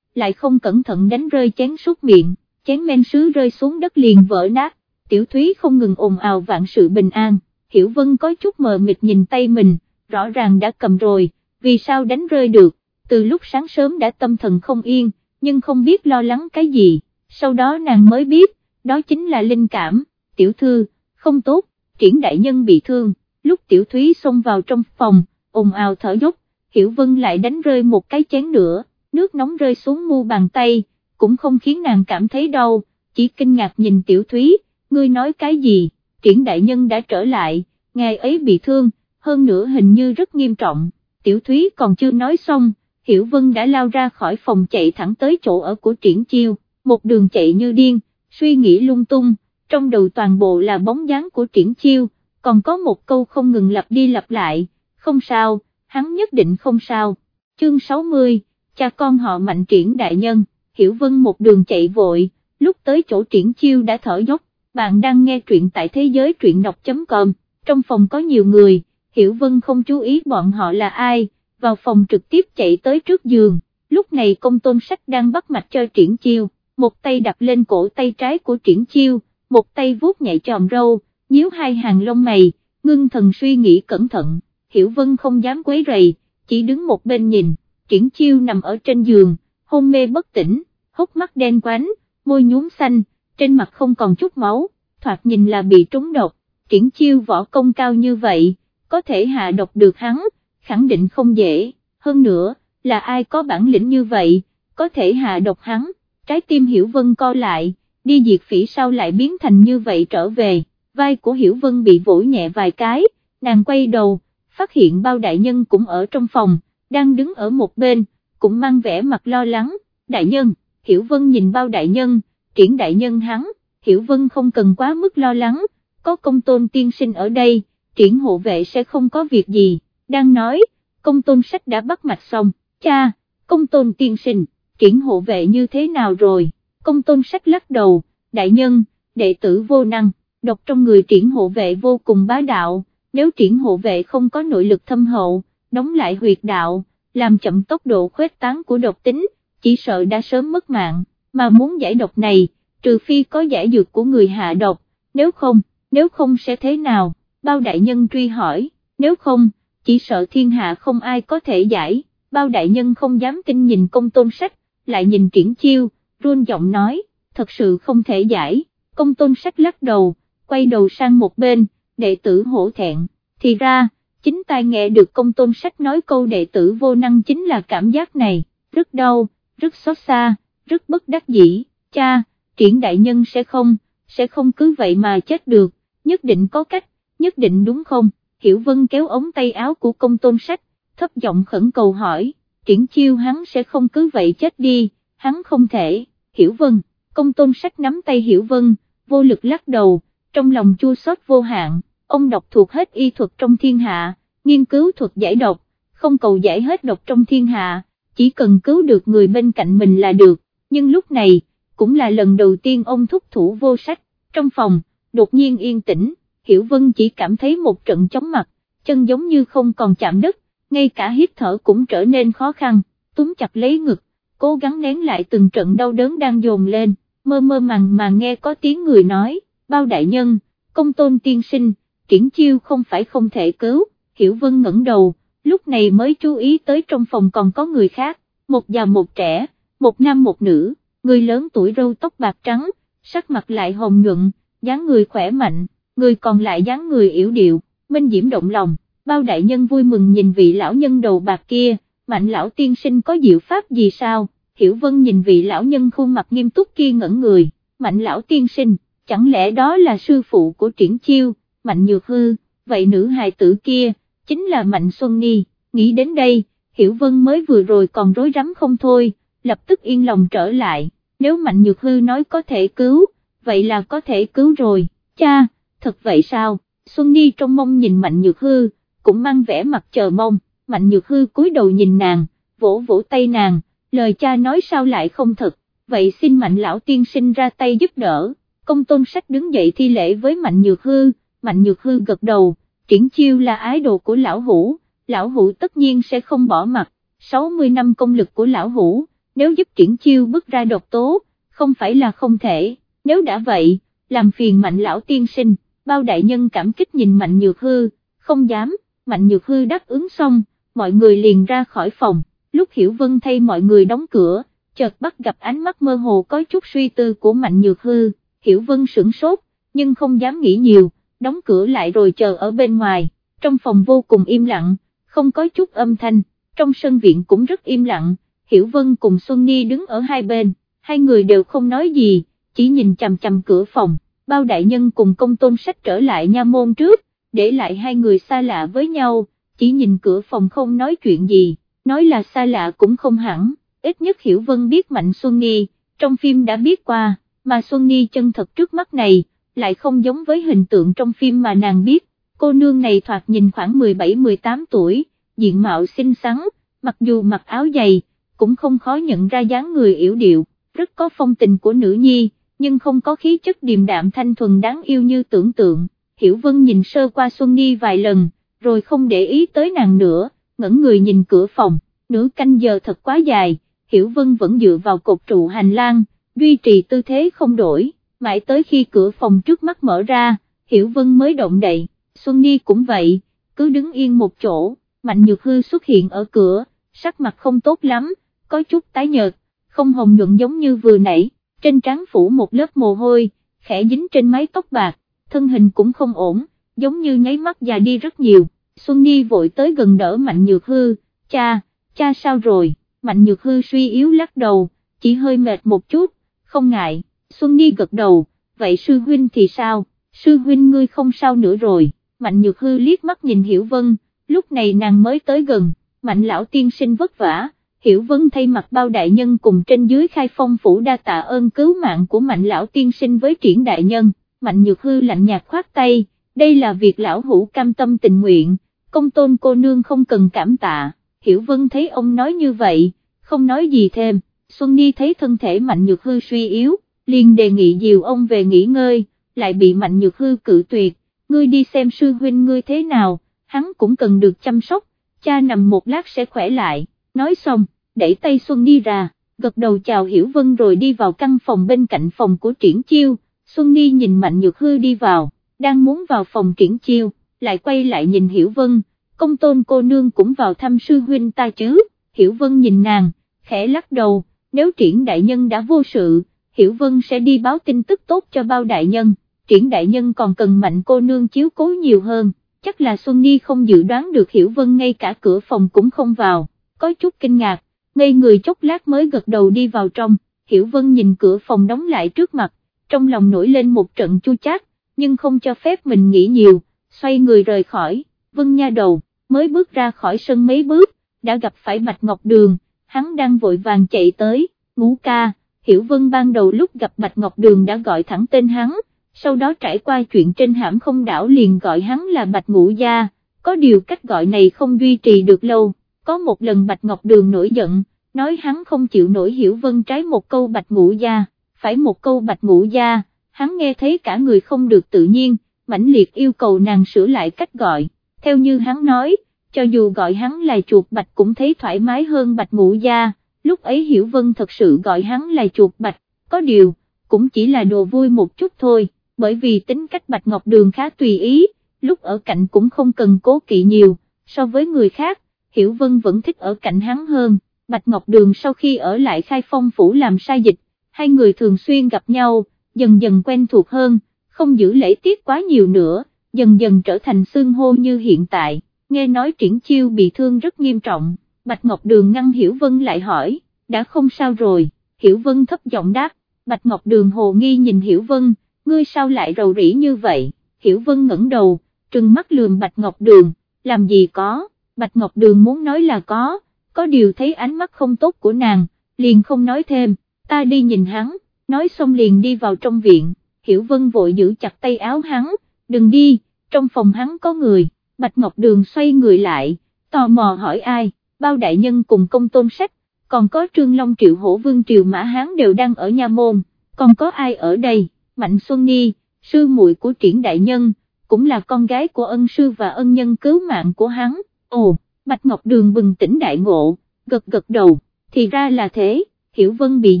lại không cẩn thận đánh rơi chén súc miệng, chén men sứ rơi xuống đất liền vỡ nát, tiểu thúy không ngừng ồn ào vạn sự bình an, Hiểu Vân có chút mờ mịt nhìn tay mình, rõ ràng đã cầm rồi, vì sao đánh rơi được, từ lúc sáng sớm đã tâm thần không yên, nhưng không biết lo lắng cái gì, sau đó nàng mới biết, đó chính là linh cảm, tiểu thư, không tốt, triển đại nhân bị thương, lúc tiểu thúy xông vào trong phòng, ồn ào thở dốc, hiểu vân lại đánh rơi một cái chén nữa, nước nóng rơi xuống mu bàn tay, cũng không khiến nàng cảm thấy đau, chỉ kinh ngạc nhìn tiểu thúy, ngươi nói cái gì, triển đại nhân đã trở lại, ngài ấy bị thương, hơn nữa hình như rất nghiêm trọng, tiểu thúy còn chưa nói xong, Hiểu Vân đã lao ra khỏi phòng chạy thẳng tới chỗ ở của triển chiêu, một đường chạy như điên, suy nghĩ lung tung, trong đầu toàn bộ là bóng dáng của triển chiêu, còn có một câu không ngừng lặp đi lặp lại, không sao, hắn nhất định không sao. Chương 60, cha con họ mạnh triển đại nhân, Hiểu Vân một đường chạy vội, lúc tới chỗ triển chiêu đã thở dốc, bạn đang nghe truyện tại thế giới truyện đọc.com, trong phòng có nhiều người, Hiểu Vân không chú ý bọn họ là ai vào phòng trực tiếp chạy tới trước giường, lúc này công tôn sách đang bắt mạch cho triển chiêu, một tay đặt lên cổ tay trái của triển chiêu, một tay vuốt nhạy tròm râu, nhíu hai hàng lông mày, ngưng thần suy nghĩ cẩn thận, hiểu vân không dám quấy rầy, chỉ đứng một bên nhìn, triển chiêu nằm ở trên giường, hôn mê bất tỉnh, hốc mắt đen quánh, môi nhúm xanh, trên mặt không còn chút máu, thoạt nhìn là bị trúng độc, triển chiêu võ công cao như vậy, có thể hạ độc được hắn, khẳng định không dễ, hơn nữa, là ai có bản lĩnh như vậy, có thể hạ độc hắn, trái tim Hiểu Vân co lại, đi diệt phỉ sau lại biến thành như vậy trở về, vai của Hiểu Vân bị vỗ nhẹ vài cái, nàng quay đầu, phát hiện bao đại nhân cũng ở trong phòng, đang đứng ở một bên, cũng mang vẻ mặt lo lắng, đại nhân, Hiểu Vân nhìn bao đại nhân, triển đại nhân hắn, Hiểu Vân không cần quá mức lo lắng, có công tôn tiên sinh ở đây, triển hộ vệ sẽ không có việc gì. Đang nói, công tôn sách đã bắt mạch xong, cha, công tôn tiên sinh, triển hộ vệ như thế nào rồi, công tôn sách lắc đầu, đại nhân, đệ tử vô năng, độc trong người triển hộ vệ vô cùng bá đạo, nếu triển hộ vệ không có nội lực thâm hậu, đóng lại huyệt đạo, làm chậm tốc độ khuếch tán của độc tính, chỉ sợ đã sớm mất mạng, mà muốn giải độc này, trừ phi có giải dược của người hạ độc, nếu không, nếu không sẽ thế nào, bao đại nhân truy hỏi, nếu không, chỉ sợ thiên hạ không ai có thể giải, bao đại nhân không dám tin nhìn công tôn sách, lại nhìn triển chiêu, run giọng nói, thật sự không thể giải, công tôn sách lắc đầu, quay đầu sang một bên, đệ tử hổ thẹn, thì ra, chính tai nghe được công tôn sách nói câu đệ tử vô năng chính là cảm giác này, rất đau, rất xót xa, rất bất đắc dĩ, cha, triển đại nhân sẽ không, sẽ không cứ vậy mà chết được, nhất định có cách, nhất định đúng không, Hiểu Vân kéo ống tay áo của công tôn sách, thấp giọng khẩn cầu hỏi, triển chiêu hắn sẽ không cứ vậy chết đi, hắn không thể, Hiểu Vân, công tôn sách nắm tay Hiểu Vân, vô lực lắc đầu, trong lòng chua xót vô hạn, ông đọc thuộc hết y thuật trong thiên hạ, nghiên cứu thuật giải độc, không cầu giải hết độc trong thiên hạ, chỉ cần cứu được người bên cạnh mình là được, nhưng lúc này, cũng là lần đầu tiên ông thúc thủ vô sách, trong phòng, đột nhiên yên tĩnh, Hiểu Vân chỉ cảm thấy một trận chóng mặt, chân giống như không còn chạm đất, ngay cả hít thở cũng trở nên khó khăn, túm chặt lấy ngực, cố gắng nén lại từng trận đau đớn đang dồn lên, mơ mơ màng mà nghe có tiếng người nói, bao đại nhân, công tôn tiên sinh, triển chiêu không phải không thể cứu, Hiểu Vân ngẩng đầu, lúc này mới chú ý tới trong phòng còn có người khác, một già một trẻ, một nam một nữ, người lớn tuổi râu tóc bạc trắng, sắc mặt lại hồng nhuận, dáng người khỏe mạnh, người còn lại dáng người yếu điệu, minh diễm động lòng, bao đại nhân vui mừng nhìn vị lão nhân đầu bạc kia, mạnh lão tiên sinh có diệu pháp gì sao, hiểu vân nhìn vị lão nhân khuôn mặt nghiêm túc kia ngẩn người, mạnh lão tiên sinh, chẳng lẽ đó là sư phụ của triển chiêu, mạnh nhược hư, vậy nữ hài tử kia, chính là mạnh xuân ni, nghĩ đến đây, hiểu vân mới vừa rồi còn rối rắm không thôi, lập tức yên lòng trở lại, nếu mạnh nhược hư nói có thể cứu, vậy là có thể cứu rồi, cha, thật vậy sao, Xuân Ni trong mông nhìn Mạnh Nhược Hư, cũng mang vẻ mặt chờ mong, Mạnh Nhược Hư cúi đầu nhìn nàng, vỗ vỗ tay nàng, lời cha nói sao lại không thật, vậy xin Mạnh Lão Tiên sinh ra tay giúp đỡ, công tôn sách đứng dậy thi lễ với Mạnh Nhược Hư, Mạnh Nhược Hư gật đầu, triển chiêu là ái đồ của Lão Hủ, Lão Hủ tất nhiên sẽ không bỏ mặt, 60 năm công lực của Lão Hủ, nếu giúp triển chiêu bước ra độc tố, không phải là không thể, nếu đã vậy, làm phiền Mạnh Lão Tiên sinh bao đại nhân cảm kích nhìn Mạnh Nhược Hư, không dám, Mạnh Nhược Hư đáp ứng xong, mọi người liền ra khỏi phòng, lúc Hiểu Vân thay mọi người đóng cửa, chợt bắt gặp ánh mắt mơ hồ có chút suy tư của Mạnh Nhược Hư, Hiểu Vân sửng sốt, nhưng không dám nghĩ nhiều, đóng cửa lại rồi chờ ở bên ngoài, trong phòng vô cùng im lặng, không có chút âm thanh, trong sân viện cũng rất im lặng, Hiểu Vân cùng Xuân Ni đứng ở hai bên, hai người đều không nói gì, chỉ nhìn chằm chằm cửa phòng bao đại nhân cùng công tôn sách trở lại nha môn trước, để lại hai người xa lạ với nhau, chỉ nhìn cửa phòng không nói chuyện gì, nói là xa lạ cũng không hẳn, ít nhất Hiểu Vân biết Mạnh Xuân Nhi, trong phim đã biết qua, mà Xuân Nhi chân thật trước mắt này, lại không giống với hình tượng trong phim mà nàng biết, cô nương này thoạt nhìn khoảng 17-18 tuổi, diện mạo xinh xắn, mặc dù mặc áo dày, cũng không khó nhận ra dáng người yểu điệu, rất có phong tình của nữ nhi nhưng không có khí chất điềm đạm thanh thuần đáng yêu như tưởng tượng, Hiểu Vân nhìn sơ qua Xuân Ni vài lần, rồi không để ý tới nàng nữa, ngẩn người nhìn cửa phòng, nửa canh giờ thật quá dài, Hiểu Vân vẫn dựa vào cột trụ hành lang, duy trì tư thế không đổi, mãi tới khi cửa phòng trước mắt mở ra, Hiểu Vân mới động đậy, Xuân Ni cũng vậy, cứ đứng yên một chỗ, Mạnh Nhược Hư xuất hiện ở cửa, sắc mặt không tốt lắm, có chút tái nhợt, không hồng nhuận giống như vừa nãy trên trán phủ một lớp mồ hôi, khẽ dính trên mái tóc bạc, thân hình cũng không ổn, giống như nháy mắt già đi rất nhiều, Xuân Ni vội tới gần đỡ Mạnh Nhược Hư, cha, cha sao rồi, Mạnh Nhược Hư suy yếu lắc đầu, chỉ hơi mệt một chút, không ngại, Xuân Ni gật đầu, vậy sư huynh thì sao, sư huynh ngươi không sao nữa rồi, Mạnh Nhược Hư liếc mắt nhìn Hiểu Vân, lúc này nàng mới tới gần, Mạnh Lão Tiên Sinh vất vả Hiểu Vân thay mặt bao đại nhân cùng trên dưới khai phong phủ đa tạ ơn cứu mạng của mạnh lão tiên sinh với triển đại nhân, mạnh nhược hư lạnh nhạt khoát tay, đây là việc lão hữu cam tâm tình nguyện, công tôn cô nương không cần cảm tạ, Hiểu Vân thấy ông nói như vậy, không nói gì thêm, Xuân Ni thấy thân thể mạnh nhược hư suy yếu, liền đề nghị dìu ông về nghỉ ngơi, lại bị Mạnh Nhược Hư cự tuyệt, ngươi đi xem sư huynh ngươi thế nào, hắn cũng cần được chăm sóc, cha nằm một lát sẽ khỏe lại, nói xong, đẩy tay Xuân đi ra, gật đầu chào Hiểu Vân rồi đi vào căn phòng bên cạnh phòng của triển chiêu, Xuân Ni nhìn Mạnh Nhược Hư đi vào, đang muốn vào phòng triển chiêu, lại quay lại nhìn Hiểu Vân, công tôn cô nương cũng vào thăm sư huynh ta chứ, Hiểu Vân nhìn nàng, khẽ lắc đầu, nếu triển đại nhân đã vô sự, Hiểu Vân sẽ đi báo tin tức tốt cho bao đại nhân, triển đại nhân còn cần mạnh cô nương chiếu cố nhiều hơn, chắc là Xuân Ni không dự đoán được Hiểu Vân ngay cả cửa phòng cũng không vào, có chút kinh ngạc, ngây người chốc lát mới gật đầu đi vào trong, Hiểu Vân nhìn cửa phòng đóng lại trước mặt, trong lòng nổi lên một trận chua chát, nhưng không cho phép mình nghĩ nhiều, xoay người rời khỏi, Vân nha đầu, mới bước ra khỏi sân mấy bước, đã gặp phải Bạch Ngọc Đường, hắn đang vội vàng chạy tới, ngũ ca, Hiểu Vân ban đầu lúc gặp Bạch Ngọc Đường đã gọi thẳng tên hắn, sau đó trải qua chuyện trên hãm không đảo liền gọi hắn là Bạch Ngũ Gia, có điều cách gọi này không duy trì được lâu, có một lần Bạch Ngọc Đường nổi giận, nói hắn không chịu nổi Hiểu Vân trái một câu Bạch Ngũ Gia, phải một câu Bạch Ngũ Gia, hắn nghe thấy cả người không được tự nhiên, mãnh liệt yêu cầu nàng sửa lại cách gọi, theo như hắn nói, cho dù gọi hắn là chuột bạch cũng thấy thoải mái hơn bạch ngũ gia, lúc ấy Hiểu Vân thật sự gọi hắn là chuột bạch, có điều, cũng chỉ là đồ vui một chút thôi, bởi vì tính cách bạch ngọc đường khá tùy ý, lúc ở cạnh cũng không cần cố kỵ nhiều, so với người khác, Hiểu Vân vẫn thích ở cạnh hắn hơn, bạch ngọc đường sau khi ở lại khai phong phủ làm sai dịch, hai người thường xuyên gặp nhau, dần dần quen thuộc hơn, không giữ lễ tiết quá nhiều nữa, dần dần trở thành xương hô như hiện tại. Nghe nói triển chiêu bị thương rất nghiêm trọng, Bạch Ngọc Đường ngăn Hiểu Vân lại hỏi, đã không sao rồi, Hiểu Vân thấp giọng đáp, Bạch Ngọc Đường hồ nghi nhìn Hiểu Vân, ngươi sao lại rầu rĩ như vậy, Hiểu Vân ngẩng đầu, trừng mắt lườm Bạch Ngọc Đường, làm gì có, Bạch Ngọc Đường muốn nói là có, có điều thấy ánh mắt không tốt của nàng, liền không nói thêm, ta đi nhìn hắn, nói xong liền đi vào trong viện, Hiểu Vân vội giữ chặt tay áo hắn, đừng đi, trong phòng hắn có người. Bạch Ngọc Đường xoay người lại, tò mò hỏi ai, bao đại nhân cùng công tôn sách, còn có Trương Long Triệu Hổ Vương Triều Mã Hán đều đang ở nhà môn, còn có ai ở đây, Mạnh Xuân Ni, sư muội của triển đại nhân, cũng là con gái của ân sư và ân nhân cứu mạng của hắn, ồ, Bạch Ngọc Đường bừng tỉnh đại ngộ, gật gật đầu, thì ra là thế, Hiểu Vân bị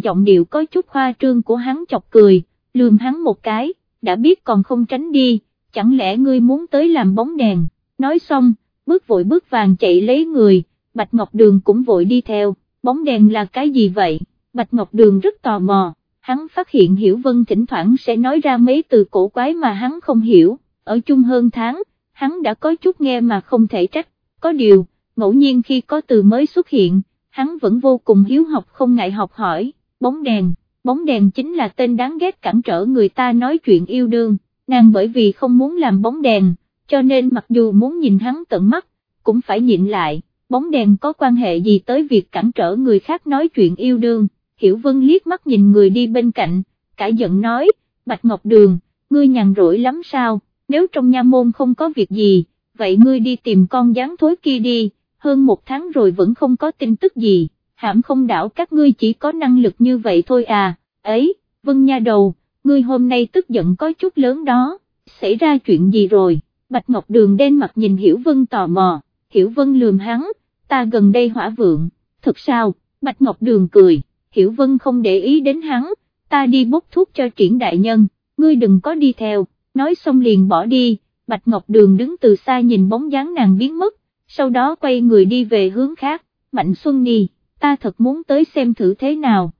giọng điệu có chút khoa trương của hắn chọc cười, lườm hắn một cái, đã biết còn không tránh đi, chẳng lẽ ngươi muốn tới làm bóng đèn? Nói xong, bước vội bước vàng chạy lấy người, Bạch Ngọc Đường cũng vội đi theo, bóng đèn là cái gì vậy, Bạch Ngọc Đường rất tò mò, hắn phát hiện Hiểu Vân thỉnh thoảng sẽ nói ra mấy từ cổ quái mà hắn không hiểu, ở chung hơn tháng, hắn đã có chút nghe mà không thể trách, có điều, ngẫu nhiên khi có từ mới xuất hiện, hắn vẫn vô cùng hiếu học không ngại học hỏi, bóng đèn, bóng đèn chính là tên đáng ghét cản trở người ta nói chuyện yêu đương, nàng bởi vì không muốn làm bóng đèn, cho nên mặc dù muốn nhìn hắn tận mắt, cũng phải nhịn lại, bóng đèn có quan hệ gì tới việc cản trở người khác nói chuyện yêu đương, Hiểu Vân liếc mắt nhìn người đi bên cạnh, cả giận nói, Bạch Ngọc Đường, ngươi nhàn rỗi lắm sao, nếu trong nha môn không có việc gì, vậy ngươi đi tìm con gián thối kia đi, hơn một tháng rồi vẫn không có tin tức gì, hãm không đảo các ngươi chỉ có năng lực như vậy thôi à, ấy, Vân nha đầu, ngươi hôm nay tức giận có chút lớn đó, xảy ra chuyện gì rồi? Bạch Ngọc Đường đen mặt nhìn Hiểu Vân tò mò, Hiểu Vân lườm hắn, ta gần đây hỏa vượng, thật sao, Bạch Ngọc Đường cười, Hiểu Vân không để ý đến hắn, ta đi bốc thuốc cho triển đại nhân, ngươi đừng có đi theo, nói xong liền bỏ đi, Bạch Ngọc Đường đứng từ xa nhìn bóng dáng nàng biến mất, sau đó quay người đi về hướng khác, Mạnh Xuân Nhi, ta thật muốn tới xem thử thế nào.